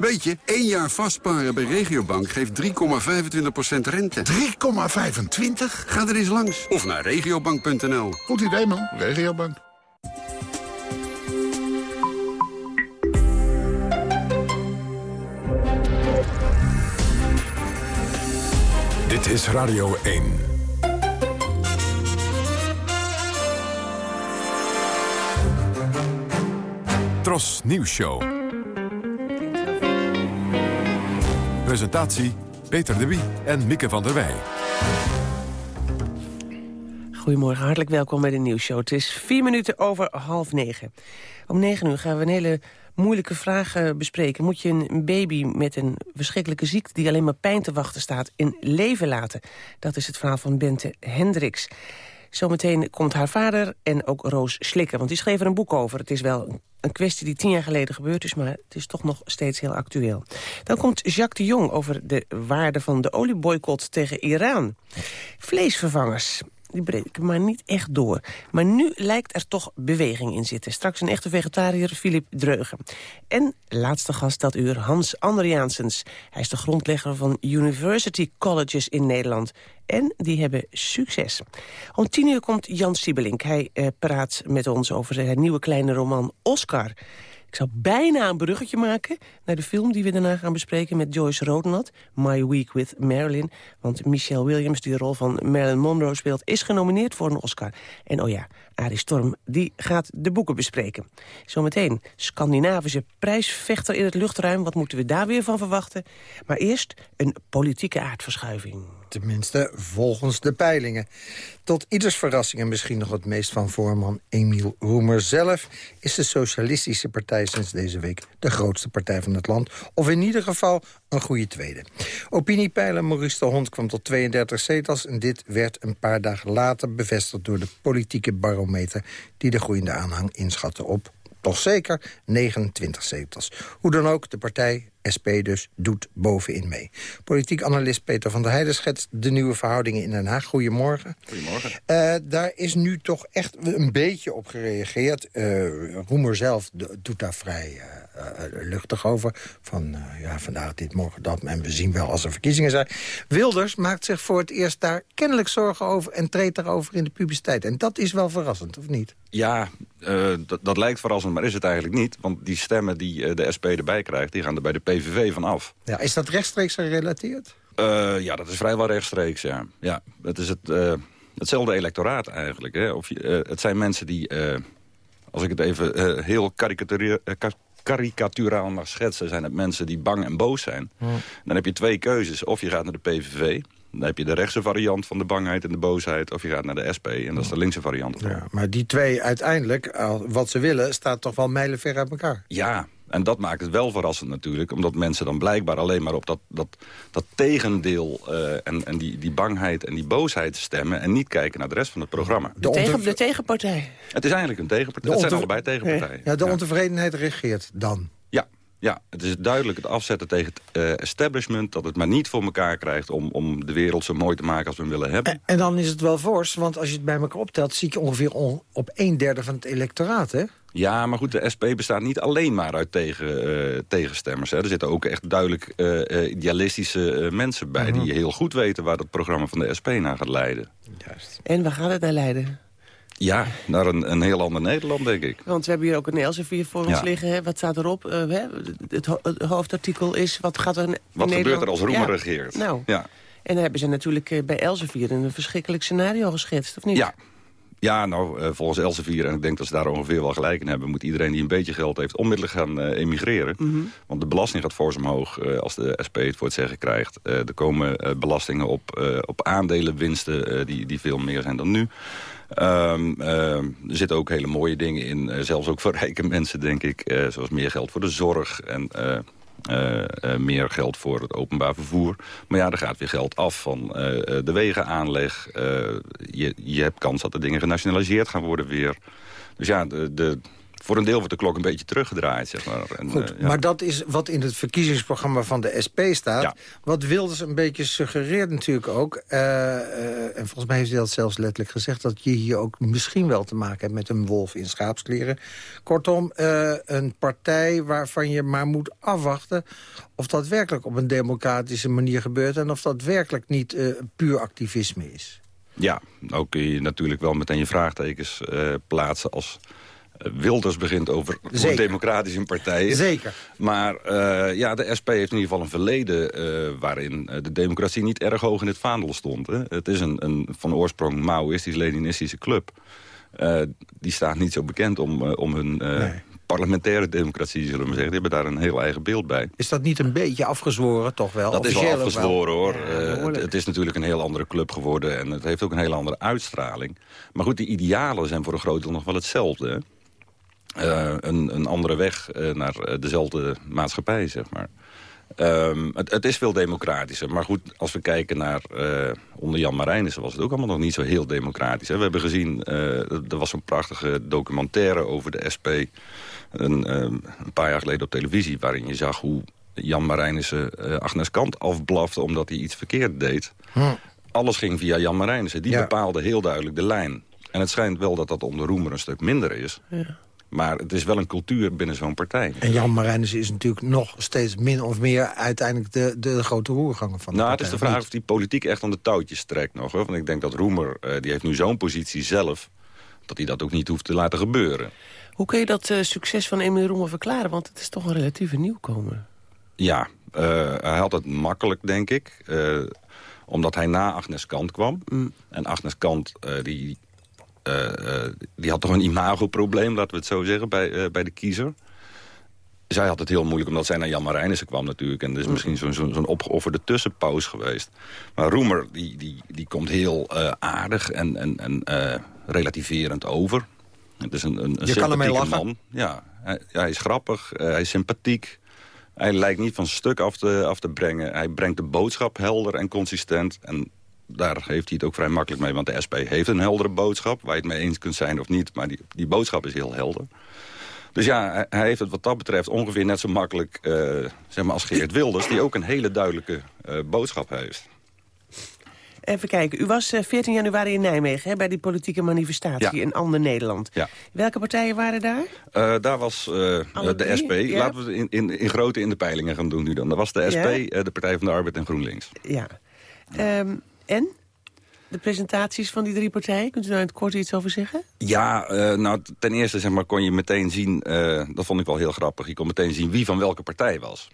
S22: Weet je, één jaar vastparen bij Regiobank geeft 3,25% rente.
S23: 3,25?
S22: Ga er eens langs. Of naar regiobank.nl.
S23: Goed idee, man. Regiobank.
S1: Dit is Radio 1. Tros Nieuws Show. Presentatie Peter de Wie en Mieke van der Wij.
S24: Goedemorgen, hartelijk welkom bij de nieuwsshow. Het is vier minuten over half negen. Om negen uur gaan we een hele moeilijke vraag eh, bespreken. Moet je een baby met een verschrikkelijke ziekte... die alleen maar pijn te wachten staat, in leven laten? Dat is het verhaal van Bente Hendricks. Zometeen komt haar vader en ook Roos Slikker, want die schreef er een boek over. Het is wel een kwestie die tien jaar geleden gebeurd is... maar het is toch nog steeds heel actueel. Dan komt Jacques de Jong over de waarde van de olieboycott tegen Iran. Vleesvervangers die breken maar niet echt door. Maar nu lijkt er toch beweging in zitten. Straks een echte vegetariër, Philip Dreugen. En laatste gast dat uur, Hans Andriaansens. Hij is de grondlegger van University Colleges in Nederland. En die hebben succes. Om tien uur komt Jan Siebelink. Hij eh, praat met ons over zijn nieuwe kleine roman Oscar... Ik zou bijna een bruggetje maken naar de film die we daarna gaan bespreken met Joyce Rodenat, My Week with Marilyn. Want Michelle Williams, die de rol van Marilyn Monroe speelt, is genomineerd voor een Oscar. En oh ja, Arie Storm, die gaat de boeken bespreken. Zometeen, Scandinavische prijsvechter in het luchtruim. Wat moeten we daar weer van verwachten? Maar eerst een politieke aardverschuiving.
S25: Tenminste, volgens de peilingen. Tot ieders verrassing en misschien nog het meest van voorman Emiel Roemer zelf... is de Socialistische Partij sinds deze week de grootste partij van het land. Of in ieder geval een goede tweede. Opiniepeiler Maurice de Hond kwam tot 32 zetels... en dit werd een paar dagen later bevestigd door de politieke barometer... die de groeiende aanhang inschatte op toch zeker 29 zetels. Hoe dan ook, de partij SP dus doet bovenin mee. Politiek analist Peter van der Heijden schetst de nieuwe verhoudingen in Den Haag. Goedemorgen.
S26: Goedemorgen.
S25: Uh, daar is nu toch echt een beetje op gereageerd. Uh, Roemer zelf doet daar vrij uh, luchtig over. Van ja, vandaag dit, morgen dat. En we zien wel als er verkiezingen zijn. Wilders maakt zich voor het eerst daar kennelijk zorgen over... en treedt daarover in de publiciteit. En dat is wel verrassend, of niet?
S26: Ja, dat lijkt verrassend, maar is het eigenlijk niet. Want die stemmen die de SP erbij krijgt... die gaan er bij de PVV vanaf.
S25: Ja, is dat rechtstreeks gerelateerd?
S26: Uh, ja, dat is vrijwel rechtstreeks, ja. ja het is het, hetzelfde electoraat eigenlijk. Hè. Of je, het zijn mensen die, als ik het even heel karikaturaal mag schetsen... zijn het mensen die bang en boos zijn. Dan heb je twee keuzes. Of je gaat naar de PVV... Dan heb je de rechtse variant van de bangheid en de boosheid... of je gaat naar de SP en dat is de linkse variant.
S25: Ja, maar die twee uiteindelijk, wat ze willen... staat toch wel mijlenver uit elkaar?
S26: Ja, en dat maakt het wel verrassend natuurlijk. Omdat mensen dan blijkbaar alleen maar op dat, dat, dat tegendeel... Uh, en, en die, die bangheid en die boosheid stemmen... en niet kijken naar de rest van het programma.
S24: De, tegen, de tegenpartij.
S26: Het is eigenlijk een tegenpartij. Het zijn allebei tegenpartijen.
S25: Ja, de ontevredenheid regeert dan.
S26: Ja, het is duidelijk het afzetten tegen het uh, establishment... dat het maar niet voor elkaar krijgt om, om de wereld zo mooi te maken als we hem willen hebben.
S25: En, en dan is het wel fors, want als je het bij elkaar optelt... zie je ongeveer op een derde van het electoraat, hè?
S26: Ja, maar goed, de SP bestaat niet alleen maar uit tegen, uh, tegenstemmers. Hè. Er zitten ook echt duidelijk uh, idealistische mensen bij... die heel goed weten waar het programma van de SP naar gaat leiden.
S24: Juist. En waar gaat het naar leiden?
S26: Ja, naar een, een heel ander Nederland, denk ik.
S24: Want we hebben hier ook een Elsevier voor ons liggen. Hè? Wat staat erop? Uh, hè? Het, het, hoofdartikel is... Wat, gaat er in
S26: wat gebeurt
S24: er
S26: als Roemer ja. regeert?
S24: Nou,
S26: ja.
S24: en dan hebben ze natuurlijk bij Elsevier... een verschrikkelijk scenario geschetst, of niet?
S26: Ja, ja, nou, uh, volgens Elsevier, en ik denk dat ze daar ongeveer wel gelijk in hebben... moet iedereen die een beetje geld heeft onmiddellijk gaan uh, emigreren. Mm -hmm. Want de belasting gaat fors omhoog uh, als de SP het voor het zeggen krijgt. er komen belastingen op, op aandelenwinsten die, die veel meer zijn dan nu. Um, er zitten ook hele mooie dingen in, zelfs ook voor rijke mensen, denk ik. zoals meer geld voor de zorg en uh, meer geld voor het openbaar vervoer. Maar ja, er gaat weer geld af van de wegenaanleg. je, je hebt kans dat de dingen genationaliseerd gaan worden weer. Dus ja, de, voor een deel wordt de klok een beetje teruggedraaid. Zeg maar. En,
S25: Goed, ja. maar dat is wat in het verkiezingsprogramma van de SP staat.
S26: Ja.
S25: Wat Wilders een beetje suggereert natuurlijk ook... Uh, uh, en volgens mij heeft hij dat zelfs letterlijk gezegd... dat je hier ook misschien wel te maken hebt met een wolf in schaapskleren. Kortom, een partij waarvan je maar moet afwachten... of dat werkelijk op een democratische manier gebeurt... en of dat werkelijk niet puur activisme is.
S26: Ja, ook kun je natuurlijk wel meteen je vraagtekens plaatsen als Wilders begint over hoe democratisch een partij is.
S25: Zeker.
S26: Maar uh, ja, de SP heeft in ieder geval een verleden... Uh, waarin de democratie niet erg hoog in het vaandel stond. Hè. Het is een, een van oorsprong Maoïstisch-Leninistische club. Uh, die staat niet zo bekend om, om hun... Nee. Parlementaire democratie, zullen we zeggen. Die hebben daar een heel eigen beeld bij.
S25: Is dat niet een beetje afgezworen, toch wel?
S26: Dat is wel afgezworen, hoor. Ja, het, het, is natuurlijk een heel andere club geworden... en het heeft ook een hele andere uitstraling. Maar goed, die idealen zijn voor een groot deel nog wel hetzelfde. Hè? Uh, een, een, andere weg uh, naar dezelfde maatschappij, zeg maar. Ehm, het, het, is veel democratischer. Maar goed, als we kijken naar... Uh, onder Jan Marijnissen was het ook allemaal nog niet zo heel democratisch. Hè? We hebben gezien, er was een prachtige documentaire over de SP... Een, um, een, paar jaar geleden op televisie... waarin je zag hoe Jan Marijnissen Agnes Kant afblafte... omdat hij iets verkeerd deed. Hm. Alles ging via Jan Marijnissen. Die ja. bepaalde heel duidelijk de lijn. En het schijnt wel dat dat onder Roemer een stuk minder is. Ja. Maar het is wel een cultuur binnen zo'n partij.
S25: En Jan Marijnissen is natuurlijk nog steeds min of meer... uiteindelijk de, de grote roerganger van de
S26: Nou,
S25: partij.
S26: het is de vraag of die politiek echt aan de touwtjes trekt nog. Hoor. Want ik denk dat Roemer, uh, die heeft nu zo'n positie zelf... dat hij dat ook niet hoeft te laten gebeuren.
S24: Hoe kun je dat uh, succes van Emil Roemer verklaren? Want het is toch een relatieve nieuwkomer.
S26: Ja, uh, hij had het makkelijk, denk ik. omdat hij na Agnes Kant kwam. Mm. En Agnes Kant, die uh, die had toch een imagoprobleem, laten we het zo zeggen, bij, uh, bij de kiezer. Zij had het heel moeilijk omdat zij naar Jan Marijnissen kwam natuurlijk. En er is misschien zo'n zo, zo opgeofferde tussenpauze geweest. Maar Roemer, die, die, die komt heel aardig en, en, en relativerend over. Het is een, een, een
S25: Je kan ermee lachen.
S26: man. Ja, hij, hij is grappig, hij is sympathiek. Hij lijkt niet van stuk af te, af te brengen. Hij brengt de boodschap helder en consistent. En daar heeft hij het ook vrij makkelijk mee. Want de SP heeft een heldere boodschap. Waar je het mee eens kunt zijn of niet. Maar die, die boodschap is heel helder. Dus ja, hij heeft het wat dat betreft ongeveer net zo makkelijk uh, zeg maar als Geert Wilders... die ook een hele duidelijke uh, boodschap heeft.
S24: Even kijken, u was uh, 14 januari in Nijmegen hè, bij die politieke manifestatie
S26: ja.
S24: in Ander Nederland.
S26: Ja.
S24: Welke partijen waren daar?
S26: Uh, daar was de? SP.
S24: Ja.
S26: Laten we het in, in, in grote in de peilingen gaan doen nu dan. Dat was de SP, de Partij van de Arbeid en GroenLinks.
S24: Ja. Um, en? De presentaties van die drie partijen, kunt u daar in het kort iets over zeggen?
S26: Ja, uh, nou ten eerste zeg maar, kon je meteen zien, uh, dat vond ik wel heel grappig... je kon meteen zien wie van welke partij was.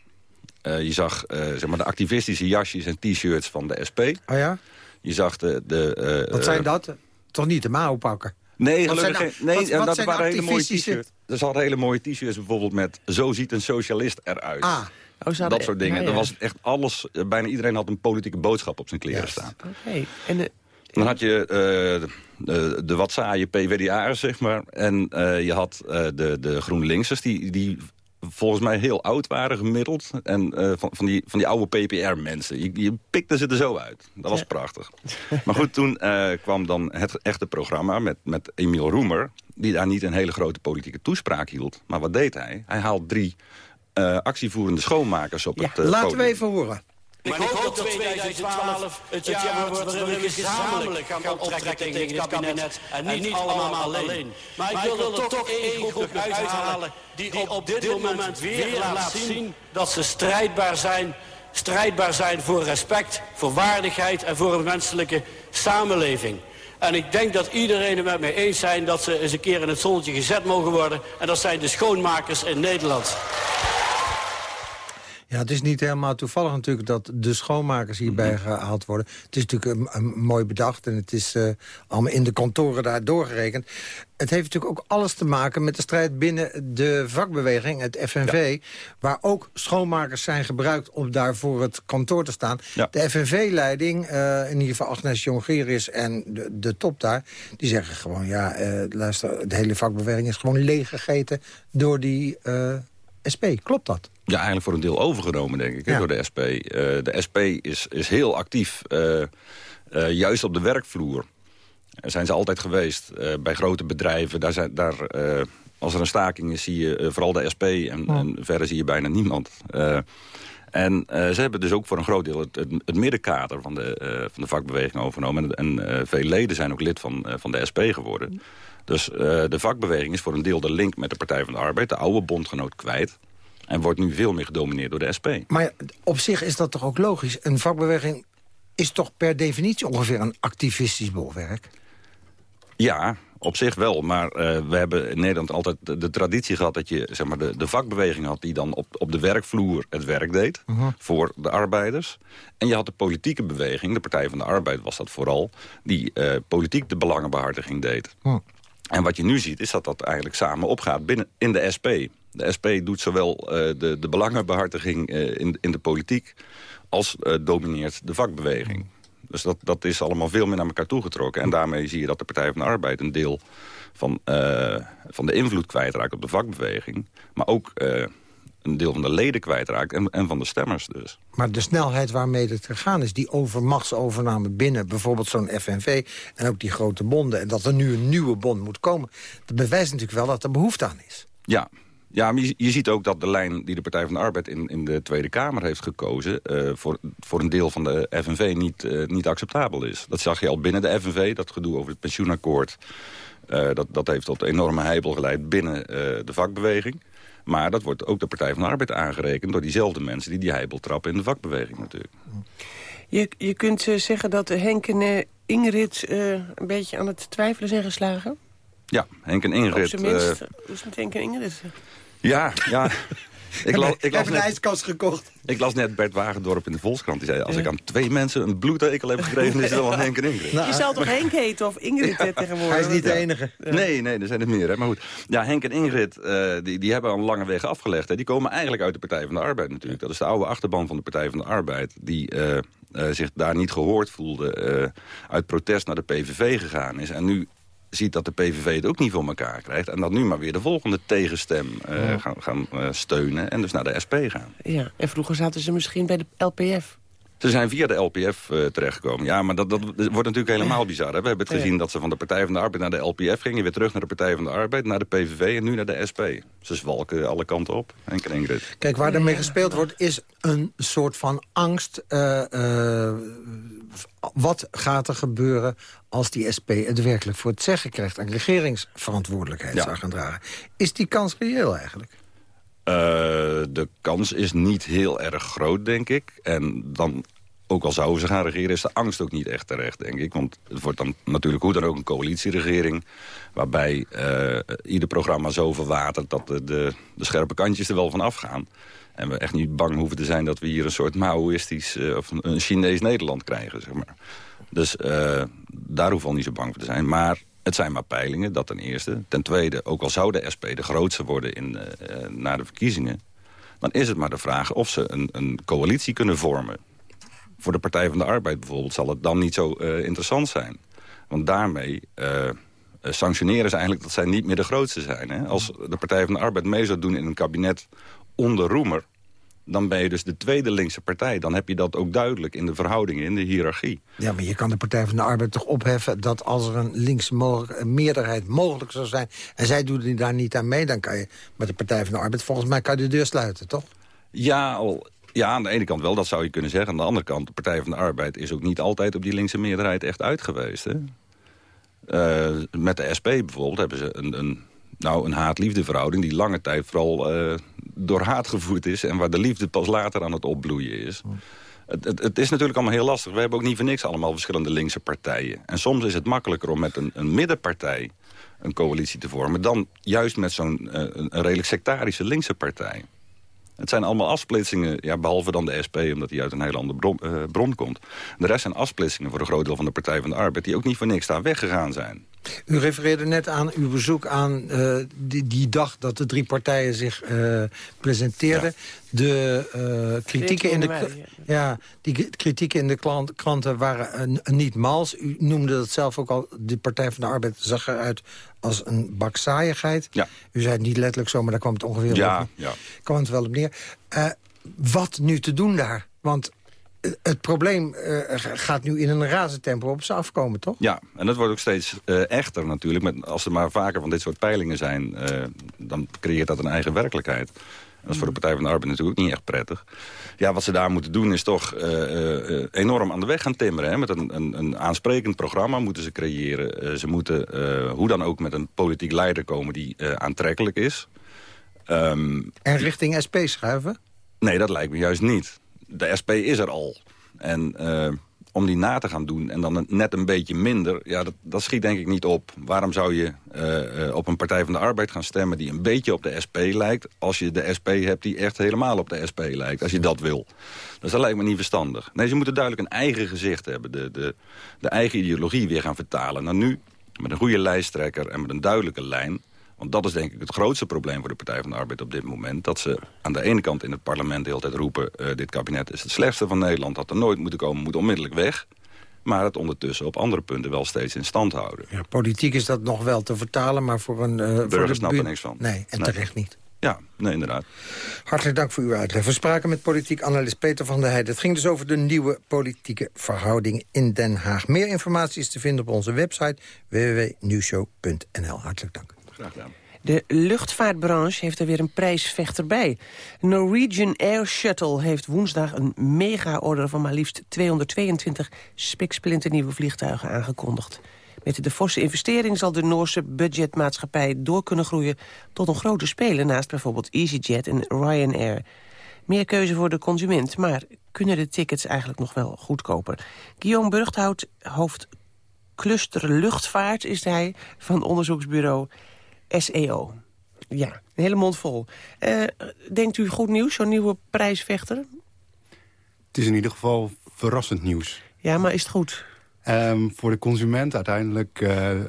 S26: Uh, je zag zeg maar de activistische jasjes en t-shirts van de SP.
S25: Oh ja?
S26: Je zag de... de
S25: Wat zijn dat? Toch niet de mouw pakken?
S26: Nee,
S25: Wat
S26: gelukkig
S25: zijn,
S26: geen- nee
S25: wat, wat
S26: dat
S25: zijn
S26: waren hele mooie
S25: activistische-
S26: t-shirts. Er hadden hele mooie t-shirts bijvoorbeeld met... Zo ziet een socialist eruit.
S25: Ah.
S24: Oh, hadden-
S26: dat soort dingen.
S24: ja, ja.
S26: Er was echt alles, eh, bijna iedereen had een politieke boodschap op zijn kleren staan.
S24: Oké. En de,
S26: Dan had je eh, de, de wat saaie PvdA'ers, zeg maar. En eh, je had eh, de, de GroenLinksers, die, die volgens mij heel oud waren gemiddeld. En eh, van, van, die, van die oude PPR-mensen. Je, je pikte ze er zo uit. Dat was prachtig. Maar goed, toen eh, kwam dan het echte programma met, met Emiel Roemer... die daar niet een hele grote politieke toespraak hield. Maar wat deed hij? Hij haalt drie eh, actievoerende schoonmakers op het eh,
S25: Laten we even horen.
S27: Ik hoop dat 2012 het jaar wordt waarin we gezamenlijk gaan optrekken tegen dit kabinet. En niet allemaal alleen. Maar ik wil er toch één groep uithalen die op dit moment weer laat zien dat ze strijdbaar zijn. Strijdbaar zijn voor respect, voor waardigheid en voor een menselijke samenleving. En ik denk dat iedereen het met mij eens zijn dat ze eens een keer in het zonnetje gezet mogen worden. En dat zijn de schoonmakers in Nederland.
S25: Ja, het is niet helemaal toevallig natuurlijk dat de schoonmakers hierbij
S26: Mhm.
S25: gehaald worden. Het is natuurlijk een, een mooi bedacht en het is eh, allemaal in de kantoren daar doorgerekend. Het heeft natuurlijk ook alles te maken met de strijd binnen de vakbeweging, het FNV... waar ook schoonmakers zijn gebruikt om daar voor het kantoor te staan. De FNV-leiding, eh, in ieder geval Agnes Jongerius en de, de top daar... die zeggen gewoon, ja, eh, luister, de hele vakbeweging is gewoon leeggegeten door die SP. Klopt dat?
S26: Ja, eigenlijk voor een deel overgenomen, denk ik,
S25: Ja.
S26: door de SP. Eh, de SP is, is heel actief, eh, eh, juist op de werkvloer. Zijn ze altijd geweest. Bij grote bedrijven, daar zijn, daar, als er een staking is, zie je vooral de SP... En, en verder zie je bijna niemand. En ze hebben dus ook voor een groot deel het, het, het middenkader van de, van de vakbeweging overgenomen. En, en veel leden zijn ook lid van, van de SP geworden. Dus de vakbeweging is voor een deel de link met de Partij van de Arbeid... de oude bondgenoot kwijt. En wordt nu veel meer gedomineerd door de SP.
S25: Maar op zich is dat toch ook logisch? Een vakbeweging is toch per definitie ongeveer een activistisch bolwerk?
S26: Ja, op zich wel. Maar eh, we hebben in Nederland altijd de, de traditie gehad... dat je zeg maar, de, de vakbeweging had die dan op, op de werkvloer het werk deed...
S25: Mhm.
S26: voor de arbeiders. En je had de politieke beweging, de Partij van de Arbeid was dat vooral... die eh, politiek de belangenbehartiging deed.
S25: Hm.
S26: En wat je nu ziet, is dat dat eigenlijk samen opgaat binnen, in de SP. De SP doet zowel eh, de, de belangenbehartiging eh, in, in de politiek... als eh, domineert de vakbeweging. Dus dat, dat is allemaal veel meer naar elkaar toegetrokken. En daarmee zie je dat de Partij van de Arbeid een deel van, van de invloed kwijtraakt op de vakbeweging. Maar ook een deel van de leden kwijtraakt en, en van de stemmers dus.
S25: Maar de snelheid waarmee het gegaan is, die overmachtsovername binnen... bijvoorbeeld zo'n FNV en ook die grote bonden... en dat er nu een nieuwe bond moet komen... dat bewijst natuurlijk wel dat er behoefte aan is.
S26: Ja, ja, maar je, ziet ook dat de lijn die de Partij van de Arbeid in, in de Tweede Kamer heeft gekozen... Uh, voor, voor een deel van de FNV niet, uh, niet acceptabel is. Dat zag je al binnen de FNV, dat gedoe over het pensioenakkoord. Uh, dat, dat heeft tot enorme heibel geleid binnen de vakbeweging. Maar dat wordt ook de Partij van de Arbeid aangerekend... door diezelfde mensen die die heibel trappen in de vakbeweging natuurlijk.
S24: Je, je kunt zeggen dat Henk en Ingrid een beetje aan het twijfelen zijn geslagen?
S26: Ja, Henk en Ingrid... Op
S24: zijn minst, hoe is het met Henk en Ingrid?
S26: Ja, ja. [LAUGHS]
S25: Ik, la, ik heb een ijskast gekocht.
S26: Ik las net Bert Wagendorp in de Volkskrant. Die zei, als ik aan twee mensen een bloedekel heb gekregen... is het wel [LAUGHS] Henk en Ingrid.
S24: je zal toch Henk heten of Ingrid tegenwoordig?
S25: Hij is niet de enige.
S26: Nee, nee, er zijn er meer. Hè. Maar goed, ja, Henk en Ingrid uh, die, die hebben al een lange weg afgelegd. Hè. Die komen eigenlijk uit de Partij van de Arbeid natuurlijk. Dat is de oude achterban van de Partij van de Arbeid. Die uh, uh, zich daar niet gehoord voelde. uit protest naar de PVV gegaan is. En nu ziet dat de PVV het ook niet voor elkaar krijgt... en dat nu maar weer de volgende tegenstem uh, ja. gaan, gaan uh, steunen... en dus naar de SP gaan.
S24: Ja, en vroeger zaten ze misschien bij de LPF.
S26: Ze zijn via de LPF uh, terechtgekomen. Ja, maar dat, dat, wordt natuurlijk helemaal bizar. Hè? We hebben het gezien dat ze van de Partij van de Arbeid naar de LPF gingen... weer terug naar de Partij van de Arbeid, naar de PVV en nu naar de SP. Ze zwalken alle kanten op. Henk en Ingrid.
S25: Kijk, waar ermee gespeeld wordt is een soort van angst... Uh, wat gaat er gebeuren als die SP het werkelijk voor het zeggen krijgt... en regeringsverantwoordelijkheid ja. zou gaan dragen. Is die kans reëel eigenlijk?
S26: Uh, de kans is niet heel erg groot, denk ik. En dan, ook al zouden ze gaan regeren, is de angst ook niet echt terecht, denk ik. Want het wordt dan natuurlijk hoe dan ook een coalitieregering... waarbij uh, ieder programma zo verwatert dat de, de, de scherpe kantjes er wel van afgaan. En we echt niet bang hoeven te zijn dat we hier een soort Maoïstisch... Uh, of een Chinees Nederland krijgen, zeg maar. Dus daar hoeven we al niet zo bang voor te zijn. Maar het zijn maar peilingen, dat ten eerste. Ten tweede, ook al zou de SP de grootste worden in, uh, na de verkiezingen... dan is het maar de vraag of ze een, een, coalitie kunnen vormen. Voor de Partij van de Arbeid bijvoorbeeld zal het dan niet zo interessant zijn. Want daarmee sanctioneren ze eigenlijk dat zij niet meer de grootste zijn. Hè? Als de Partij van de Arbeid mee zou doen in een kabinet onder Roemer... dan ben je dus de tweede linkse partij. Dan heb je dat ook duidelijk in de verhoudingen, in de hiërarchie.
S25: Ja, maar je kan de Partij van de Arbeid toch opheffen... dat als er een linkse mogelijk, een meerderheid mogelijk zou zijn... en zij doen daar niet aan mee, dan kan je met de Partij van de Arbeid... volgens mij kan je de deur sluiten, toch?
S26: Ja, al, ja, aan de ene kant wel, dat zou je kunnen zeggen. Aan de andere kant, de Partij van de Arbeid is ook niet altijd... op die linkse meerderheid echt uit geweest. Hè? Uh, met de SP bijvoorbeeld hebben ze een... een nou, een haat-liefde verhouding die lange tijd vooral uh, door haat gevoerd is... en waar de liefde pas later aan het opbloeien is. Het, het, het, is natuurlijk allemaal heel lastig. We hebben ook niet voor niks allemaal verschillende linkse partijen. En soms is het makkelijker om met een, een middenpartij een coalitie te vormen... dan juist met zo'n uh, een redelijk sectarische linkse partij. Het zijn allemaal afsplitsingen, ja, behalve dan de SP... omdat die uit een hele andere bron, uh, bron komt. De rest zijn afsplitsingen voor een groot deel van de Partij van de Arbeid... die ook niet voor niks daar weggegaan zijn.
S25: U refereerde net aan uw bezoek aan uh, die, die, dag dat de drie partijen zich uh, presenteerden. Ja. De uh, kritieken in de, ja, die kritieken in de klant, kranten waren niet mals. U noemde dat zelf ook al. De Partij van de Arbeid zag eruit als een bak saaiigheid.
S26: Ja.
S25: U zei het niet letterlijk zo, maar daar kwam het ongeveer
S26: ja,
S25: op.
S26: Ja.
S25: kwam het wel op neer. wat nu te doen daar? Want het probleem uh, gaat nu in een razend tempo op ze afkomen, toch?
S26: Ja, en dat wordt ook steeds uh, echter natuurlijk. Met, als er maar vaker van dit soort peilingen zijn... Uh, dan creëert dat een eigen werkelijkheid. En dat is voor de Partij van de Arbeid natuurlijk ook niet echt prettig. Ja, wat ze daar moeten doen is toch enorm aan de weg gaan timmeren. Hè? Met een, een, een aansprekend programma moeten ze creëren. ze moeten hoe dan ook met een politiek leider komen die aantrekkelijk is.
S25: Um, en richting SP schuiven?
S26: Nee, dat lijkt me juist niet de SP is er al. En uh, om die na te gaan doen en dan net een beetje minder... ja, dat, dat schiet denk ik niet op. Waarom zou je uh, op een Partij van de Arbeid gaan stemmen... die een beetje op de SP lijkt... als je de SP hebt die echt helemaal op de SP lijkt, als je dat wil. Dus dat lijkt me niet verstandig. Nee, ze moeten duidelijk een eigen gezicht hebben. De, de, de eigen ideologie weer gaan vertalen. Nou nu, met een goede lijsttrekker en met een duidelijke lijn... Want dat is denk ik het grootste probleem voor de Partij van de Arbeid op dit moment. Dat ze aan de ene kant in het parlement de hele tijd roepen... Uh, dit kabinet is het slechtste van Nederland, had er nooit moeten komen, moet onmiddellijk weg. Maar het ondertussen op andere punten wel steeds in stand houden.
S25: Ja, politiek is dat nog wel te vertalen, maar voor een... Uh,
S26: Burgers snappen er niks van.
S25: Nee, en
S26: nee.
S25: terecht niet.
S26: Ja, nee, inderdaad.
S25: Hartelijk dank voor uw uitleg. We spraken met politiek analist Peter van der Heijden. Het ging dus over de nieuwe politieke verhoudingen in Den Haag. Meer informatie is te vinden op onze website www.nieuwshow.nl. Hartelijk dank.
S24: De luchtvaartbranche heeft er weer een prijsvechter bij. Norwegian Air Shuttle heeft woensdag een mega-order... van maar liefst 222 spiksplinternieuwe vliegtuigen aangekondigd. Met de forse investering zal de Noorse budgetmaatschappij door kunnen groeien... tot een grote speler naast bijvoorbeeld EasyJet en Ryanair. Meer keuze voor de consument, maar kunnen de tickets eigenlijk nog wel goedkoper? Guillaume Burgthout, hoofd cluster luchtvaart is hij van onderzoeksbureau SEO. Ja, een hele mond vol. Uh, denkt u goed nieuws, zo'n nieuwe prijsvechter?
S28: Het is in ieder geval verrassend nieuws.
S24: Ja, maar is het goed?
S28: Um, voor de consument uiteindelijk uh, uh,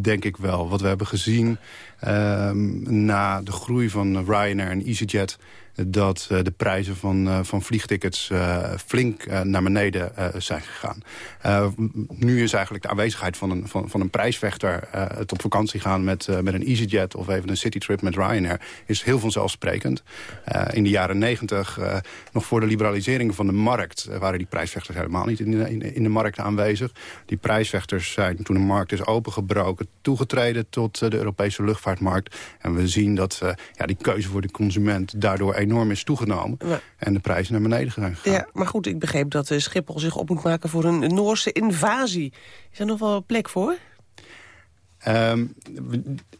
S28: denk ik wel. Wat we hebben gezien um, na de groei van Ryanair en EasyJet dat uh, de prijzen van, uh, van vliegtickets uh, flink naar beneden zijn gegaan. nu is eigenlijk de aanwezigheid van een, van, van een prijsvechter... het op vakantie gaan met, met een EasyJet of even een citytrip met Ryanair... is heel vanzelfsprekend. in de jaren negentig, nog voor de liberalisering van de markt... waren die prijsvechters helemaal niet in de, in de markt aanwezig. Die prijsvechters zijn toen de markt is opengebroken... toegetreden tot de Europese luchtvaartmarkt. En we zien dat ja, die keuze voor de consument daardoor enorm is toegenomen. En de prijzen naar beneden zijn gegaan.
S24: Ja, maar goed, ik begreep dat uh, Schiphol zich op moet maken voor een Noorse invasie. Is er nog wel plek voor?
S28: Um,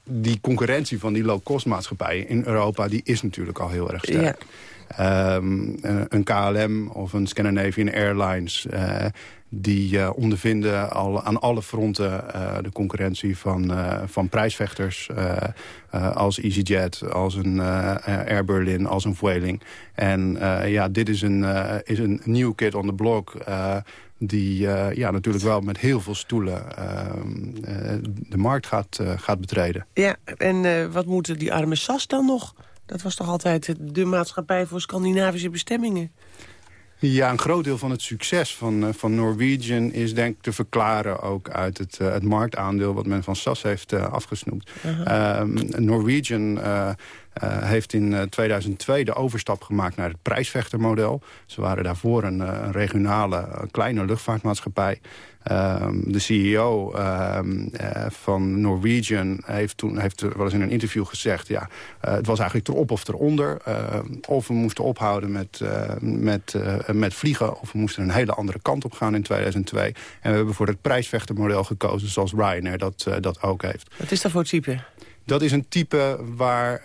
S28: die concurrentie van die low-cost maatschappijen in Europa... die is natuurlijk al heel erg sterk. Ja. Um, een KLM of een Scandinavian Airlines... Uh, die uh, ondervinden al aan alle fronten de concurrentie van, van prijsvechters... als EasyJet, als een Air Berlin, als een Vueling. En ja, dit is een, is een new kid on the block... die ja, natuurlijk wel met heel veel stoelen de markt gaat, gaat betreden.
S24: Ja, en wat moeten die arme SAS dan nog? Dat was toch altijd de maatschappij voor Scandinavische bestemmingen?
S28: Ja, een groot deel van het succes van, uh, van Norwegian is denk ik te verklaren ook uit het, uh, het marktaandeel wat men van SAS heeft uh, afgesnoept. -huh. Norwegian heeft in 2002 de overstap gemaakt naar het prijsvechtermodel. Ze waren daarvoor een, een regionale kleine luchtvaartmaatschappij. Um, de CEO uh, van Norwegian heeft toen heeft wel eens in een interview gezegd... ja, het was eigenlijk erop of eronder. Uh, of we moesten ophouden met, met, met vliegen... of we moesten een hele andere kant op gaan in 2002. En we hebben voor het prijsvechtermodel gekozen... zoals Ryanair dat, dat ook heeft.
S24: Wat is dat voor het type?
S28: Dat is een type waar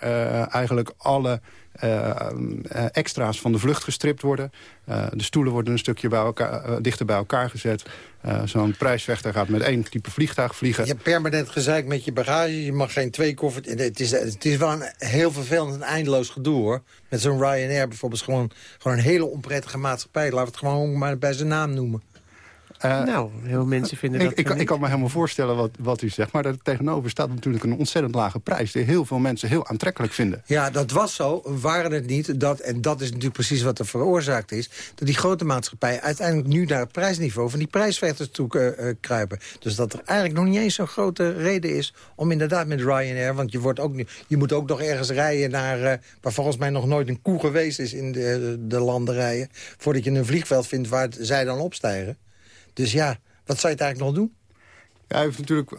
S28: eigenlijk alle... Uh, extra's van de vlucht gestript worden. De stoelen worden een stukje bij elkaar, dichter bij elkaar gezet. Zo'n prijsvechter gaat met één type vliegtuig vliegen.
S25: Je hebt permanent gezeik met je bagage. Je mag geen twee koffers... Het is, het is wel een heel vervelend en eindeloos gedoe, hoor. Met zo'n Ryanair bijvoorbeeld. Gewoon, gewoon een hele onprettige maatschappij. Laten we het gewoon maar bij zijn naam noemen.
S24: Uh, nou, heel veel mensen vinden
S28: ik,
S24: dat...
S28: Ik, ik, kan me helemaal voorstellen wat, wat u zegt. Maar daar tegenover staat natuurlijk een ontzettend lage prijs... die heel veel mensen heel aantrekkelijk vinden.
S25: Ja, dat was zo. Waren het niet, dat, en dat is natuurlijk precies wat er veroorzaakt is... dat die grote maatschappijen uiteindelijk nu naar het prijsniveau... van die prijsvechters toe uh, uh, kruipen. Dus dat er eigenlijk nog niet eens zo'n grote reden is... om inderdaad met Ryanair... want je, wordt ook nu, je moet ook nog ergens rijden naar... waar volgens mij nog nooit een koe geweest is in de, de landerijen... voordat je een vliegveld vindt waar zij dan opstijgen. Dus ja, wat zou je het eigenlijk nog doen?
S28: Ja, hij heeft natuurlijk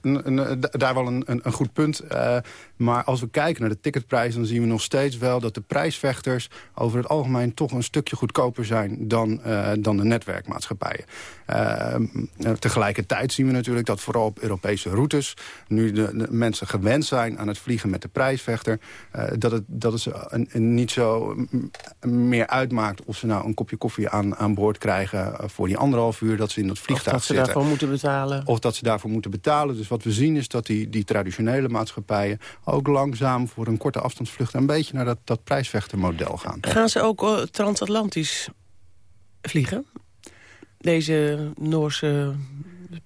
S28: een, een, daar wel een, een, goed punt. Uh, maar als we kijken naar de ticketprijs... dan zien we nog steeds wel dat de prijsvechters... over het algemeen toch een stukje goedkoper zijn... dan, uh, dan de netwerkmaatschappijen. Uh, tegelijkertijd zien we natuurlijk dat vooral op Europese routes... nu de, de mensen gewend zijn aan het vliegen met de prijsvechter... dat, het, dat het een, een niet zo meer uitmaakt... of ze nou een kopje koffie aan, aan boord krijgen... voor die anderhalf uur dat ze in dat vliegtuig
S24: zitten.
S28: Of
S24: dat ze daarvoor moeten betalen.
S28: Of dat ze daarvoor moeten betalen. Dus wat we zien is dat die, die traditionele maatschappijen... ook langzaam voor een korte afstandsvlucht... een beetje naar dat, dat prijsvechtermodel gaan.
S24: Gaan ze ook uh, transatlantisch vliegen? Deze Noorse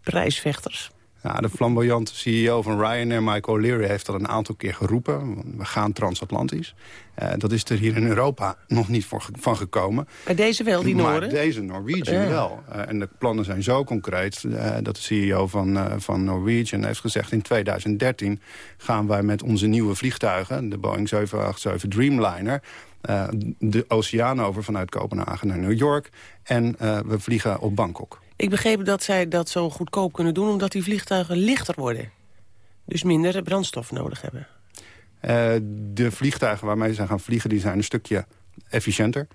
S24: prijsvechters?
S28: Ja, de flamboyante CEO van Ryanair, Michael O'Leary, heeft al een aantal keer geroepen. We gaan transatlantisch. Uh, dat is er hier in Europa nog niet voor, van gekomen.
S24: Maar deze wel, die Noorden?
S28: Maar deze Norwegian wel. Uh, en de plannen zijn zo concreet uh, dat de CEO van, van Norwegian heeft gezegd... in 2013 gaan wij met onze nieuwe vliegtuigen, de Boeing 787 Dreamliner... de oceaan over vanuit Kopenhagen naar New York. En we vliegen op Bangkok.
S24: Ik begreep dat zij dat zo goedkoop kunnen doen... omdat die vliegtuigen lichter worden. Dus minder brandstof nodig hebben.
S28: Uh, de vliegtuigen waarmee ze gaan vliegen... die zijn een stukje efficiënter.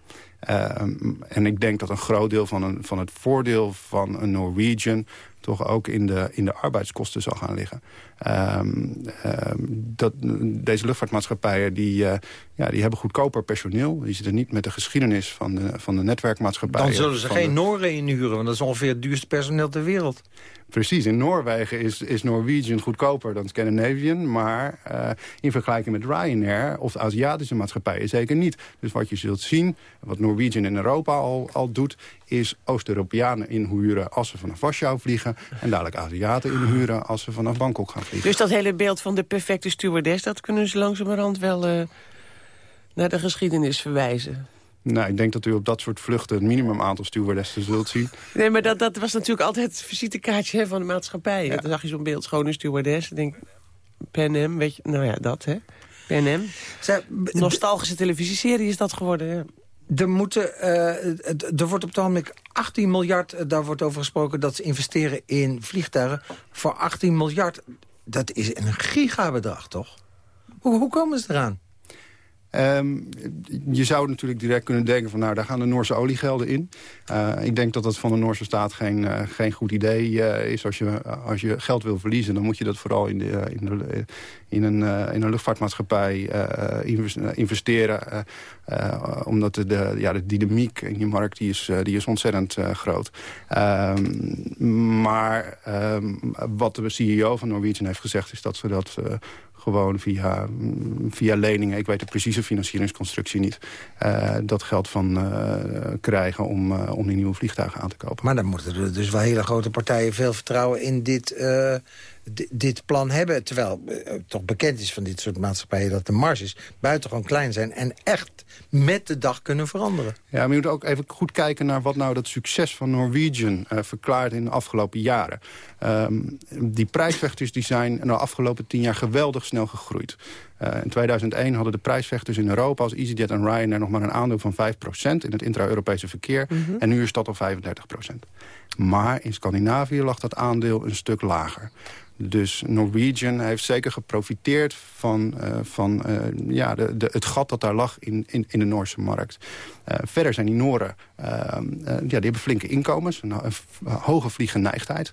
S28: Uh, en ik denk dat een groot deel van, een, van het voordeel van een Norwegian toch ook in de, in de arbeidskosten zal gaan liggen. Um, dat, deze luchtvaartmaatschappijen die, uh, ja, die hebben goedkoper personeel. Die zitten niet met de geschiedenis van de, van de netwerkmaatschappijen.
S25: Dan zullen ze geen de... Noren inhuren, want dat is ongeveer het duurste personeel ter wereld.
S28: Precies, in Noorwegen is, is Norwegian goedkoper dan Scandinavian. Maar uh, in vergelijking met Ryanair of de Aziatische maatschappijen zeker niet. Dus wat je zult zien, wat Norwegian in Europa al, al doet... is Oost-Europeanen inhuren als ze vanaf Warschau vliegen... en dadelijk Aziaten inhuren als ze vanaf Bangkok gaan vliegen.
S24: Dus dat hele beeld van de perfecte stewardess... dat kunnen ze langzamerhand wel uh, naar de geschiedenis verwijzen?
S28: Nou, ik denk dat u op dat soort vluchten het minimum aantal stewardessen zult zien.
S24: Nee, maar dat, dat was natuurlijk altijd het visitekaartje hè, van de maatschappij. Ja. Dan zag je zo'n beeld, schone stewardess. Ik denk, Pan weet je, nou ja, dat hè. Pan Am. Nostalgische televisieserie is dat geworden, ja.
S25: Er, moeten, uh, er wordt op het ogenblik 18 miljard, uh, daar wordt over gesproken... dat ze investeren in vliegtuigen. Voor 18 miljard, dat is een gigabedrag, toch? Hoe, hoe komen ze eraan?
S28: Um, je zou natuurlijk direct kunnen denken van nou, daar gaan de Noorse oliegelden in. Uh, ik denk dat dat van de Noorse staat geen, uh, geen goed idee uh, is. Als je, als je geld wil verliezen, dan moet je dat vooral in, de, in, de, in, een, in een luchtvaartmaatschappij investeren. omdat de, de, ja, de dynamiek in je markt die is, die is ontzettend groot. Um, maar um, wat de CEO van Norwegian heeft gezegd is dat ze dat gewoon via, via leningen. Ik weet de precieze financieringsconstructie niet. Uh, dat geld van uh, krijgen om, uh, om die nieuwe vliegtuigen aan te kopen.
S25: Maar dan moeten er dus wel hele grote partijen veel vertrouwen in dit dit plan hebben. Terwijl uh, toch bekend is van dit soort maatschappijen... dat de marges buitengewoon klein zijn... en echt met de dag kunnen veranderen.
S28: Ja, maar je moet ook even goed kijken naar wat nou dat succes van Norwegian uh, verklaart in de afgelopen jaren. Um, die prijsvechters die zijn in de afgelopen tien jaar geweldig snel gegroeid. Uh, in 2001 hadden de prijsvechters in Europa als EasyJet en Ryanair nog maar een aandeel van 5% in het intra-Europese verkeer. Mm -hmm. En nu is dat al 35%. Maar in Scandinavië lag dat aandeel een stuk lager. Dus Norwegian heeft zeker geprofiteerd van, uh, van uh, ja, de, de, het gat dat daar lag in, in, in de Noorse markt. Uh, verder zijn die Noren, ja, die hebben flinke inkomens, een, hoge vliegenneigdheid.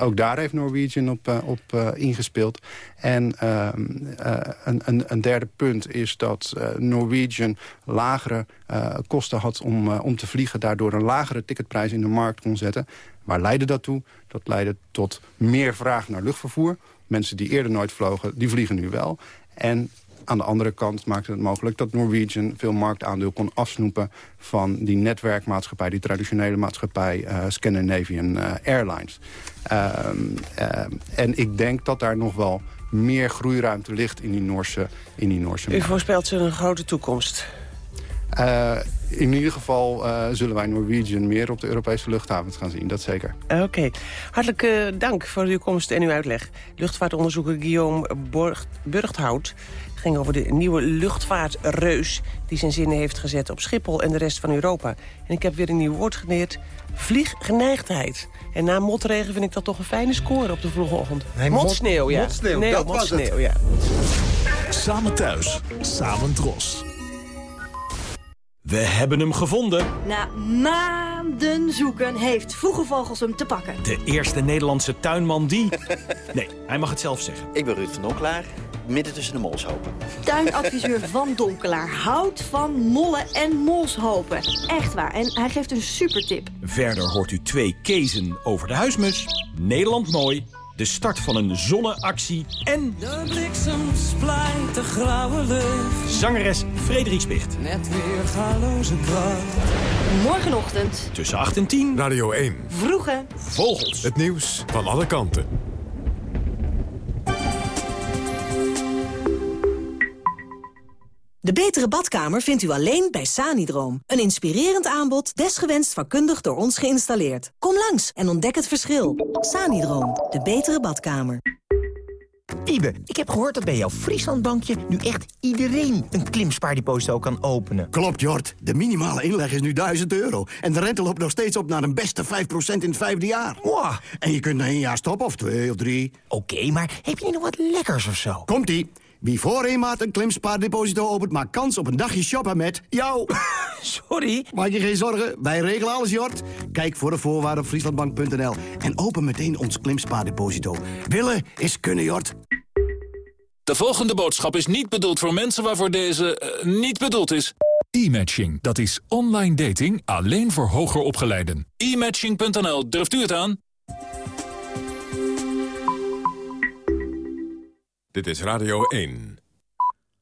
S28: ook daar heeft Norwegian op, op ingespeeld. En een, een, een, derde punt is dat Norwegian lagere kosten had om, om te vliegen... daardoor een lagere ticketprijs in de markt kon zetten. Waar leidde dat toe? Dat leidde tot meer vraag naar luchtvervoer. Mensen die eerder nooit vlogen, die vliegen nu wel. En aan de andere kant maakte het mogelijk dat Norwegian veel marktaandeel kon afsnoepen van die netwerkmaatschappij, die traditionele maatschappij uh, Scandinavian uh, Airlines. Uh, en ik denk dat daar nog wel meer groeiruimte ligt in die Noorse, in die Noorse
S24: U voorspelt ze een grote toekomst.
S28: Uh, in ieder geval uh, zullen wij Norwegian meer op de Europese luchthavens gaan zien, dat zeker.
S24: Oké. Okay. Hartelijk uh, dank voor uw komst en uw uitleg. Luchtvaartonderzoeker Guillaume Borg Burgthout ging over de nieuwe luchtvaartreus... die zijn zinnen heeft gezet op Schiphol en de rest van Europa. En ik heb weer een nieuw woord geleerd, vlieggeneigdheid. En na motregen vind ik dat toch een fijne score op de vroege ochtend.
S25: Nee,
S24: motsneeuw, ja.
S25: Motsneeuw,
S24: nee,
S25: dat
S24: motsneeuw,
S25: was
S24: ja.
S1: Samen thuis, samen dros.
S29: We hebben hem gevonden.
S30: Na maanden zoeken heeft Vroege Vogels hem te pakken.
S29: De eerste Nederlandse tuinman die... [LAUGHS] Nee, hij mag het zelf zeggen.
S31: Ik ben Ruud van Donkelaar, midden tussen de molshopen.
S30: Tuinadviseur van Donkelaar houdt van mollen en molshopen. Echt waar, en hij geeft een supertip.
S29: Verder hoort u twee kezen over de huismus. Nederland mooi. De start van een zonneactie en...
S32: De bliksem splijt de grauwe lucht.
S29: zangeres Frederik Spicht.
S33: Net weer galoze kracht.
S30: Morgenochtend.
S29: Tussen 8 en 10.
S1: Radio 1.
S30: Vroege.
S29: Vogels.
S1: Het nieuws van alle kanten.
S32: De betere badkamer vindt u alleen bij Sanidroom. Een inspirerend aanbod, desgewenst vakkundig door ons geïnstalleerd. Kom langs en ontdek het verschil. Sanidroom, de betere badkamer.
S34: Ibe, ik heb gehoord dat bij jouw Frieslandbankje nu echt iedereen een klimspaardeposito kan openen.
S35: Klopt, Jort. De minimale inleg is nu 1000 euro. En de rente loopt nog steeds op naar een beste 5% in het vijfde jaar.
S34: Wow.
S35: En je kunt na één jaar stoppen, of twee of drie.
S34: Oké, maar heb je niet nog wat lekkers of zo?
S35: Komt-ie. Wie voor een maand een klimspaardeposito opent... maakt kans op een dagje shoppen met jou. [LAUGHS]
S34: Sorry.
S35: Maak je geen zorgen, wij regelen alles, Jort. Kijk voor de voorwaarden op frieslandbank.nl. En open meteen ons klimspaardeposito. Willen is kunnen, Jort.
S36: De volgende boodschap is niet bedoeld voor mensen waarvoor deze eh, niet bedoeld is.
S37: E-matching, dat is online dating alleen voor hoger opgeleiden.
S36: E-matching.nl, durft u het aan?
S1: Dit is Radio 1.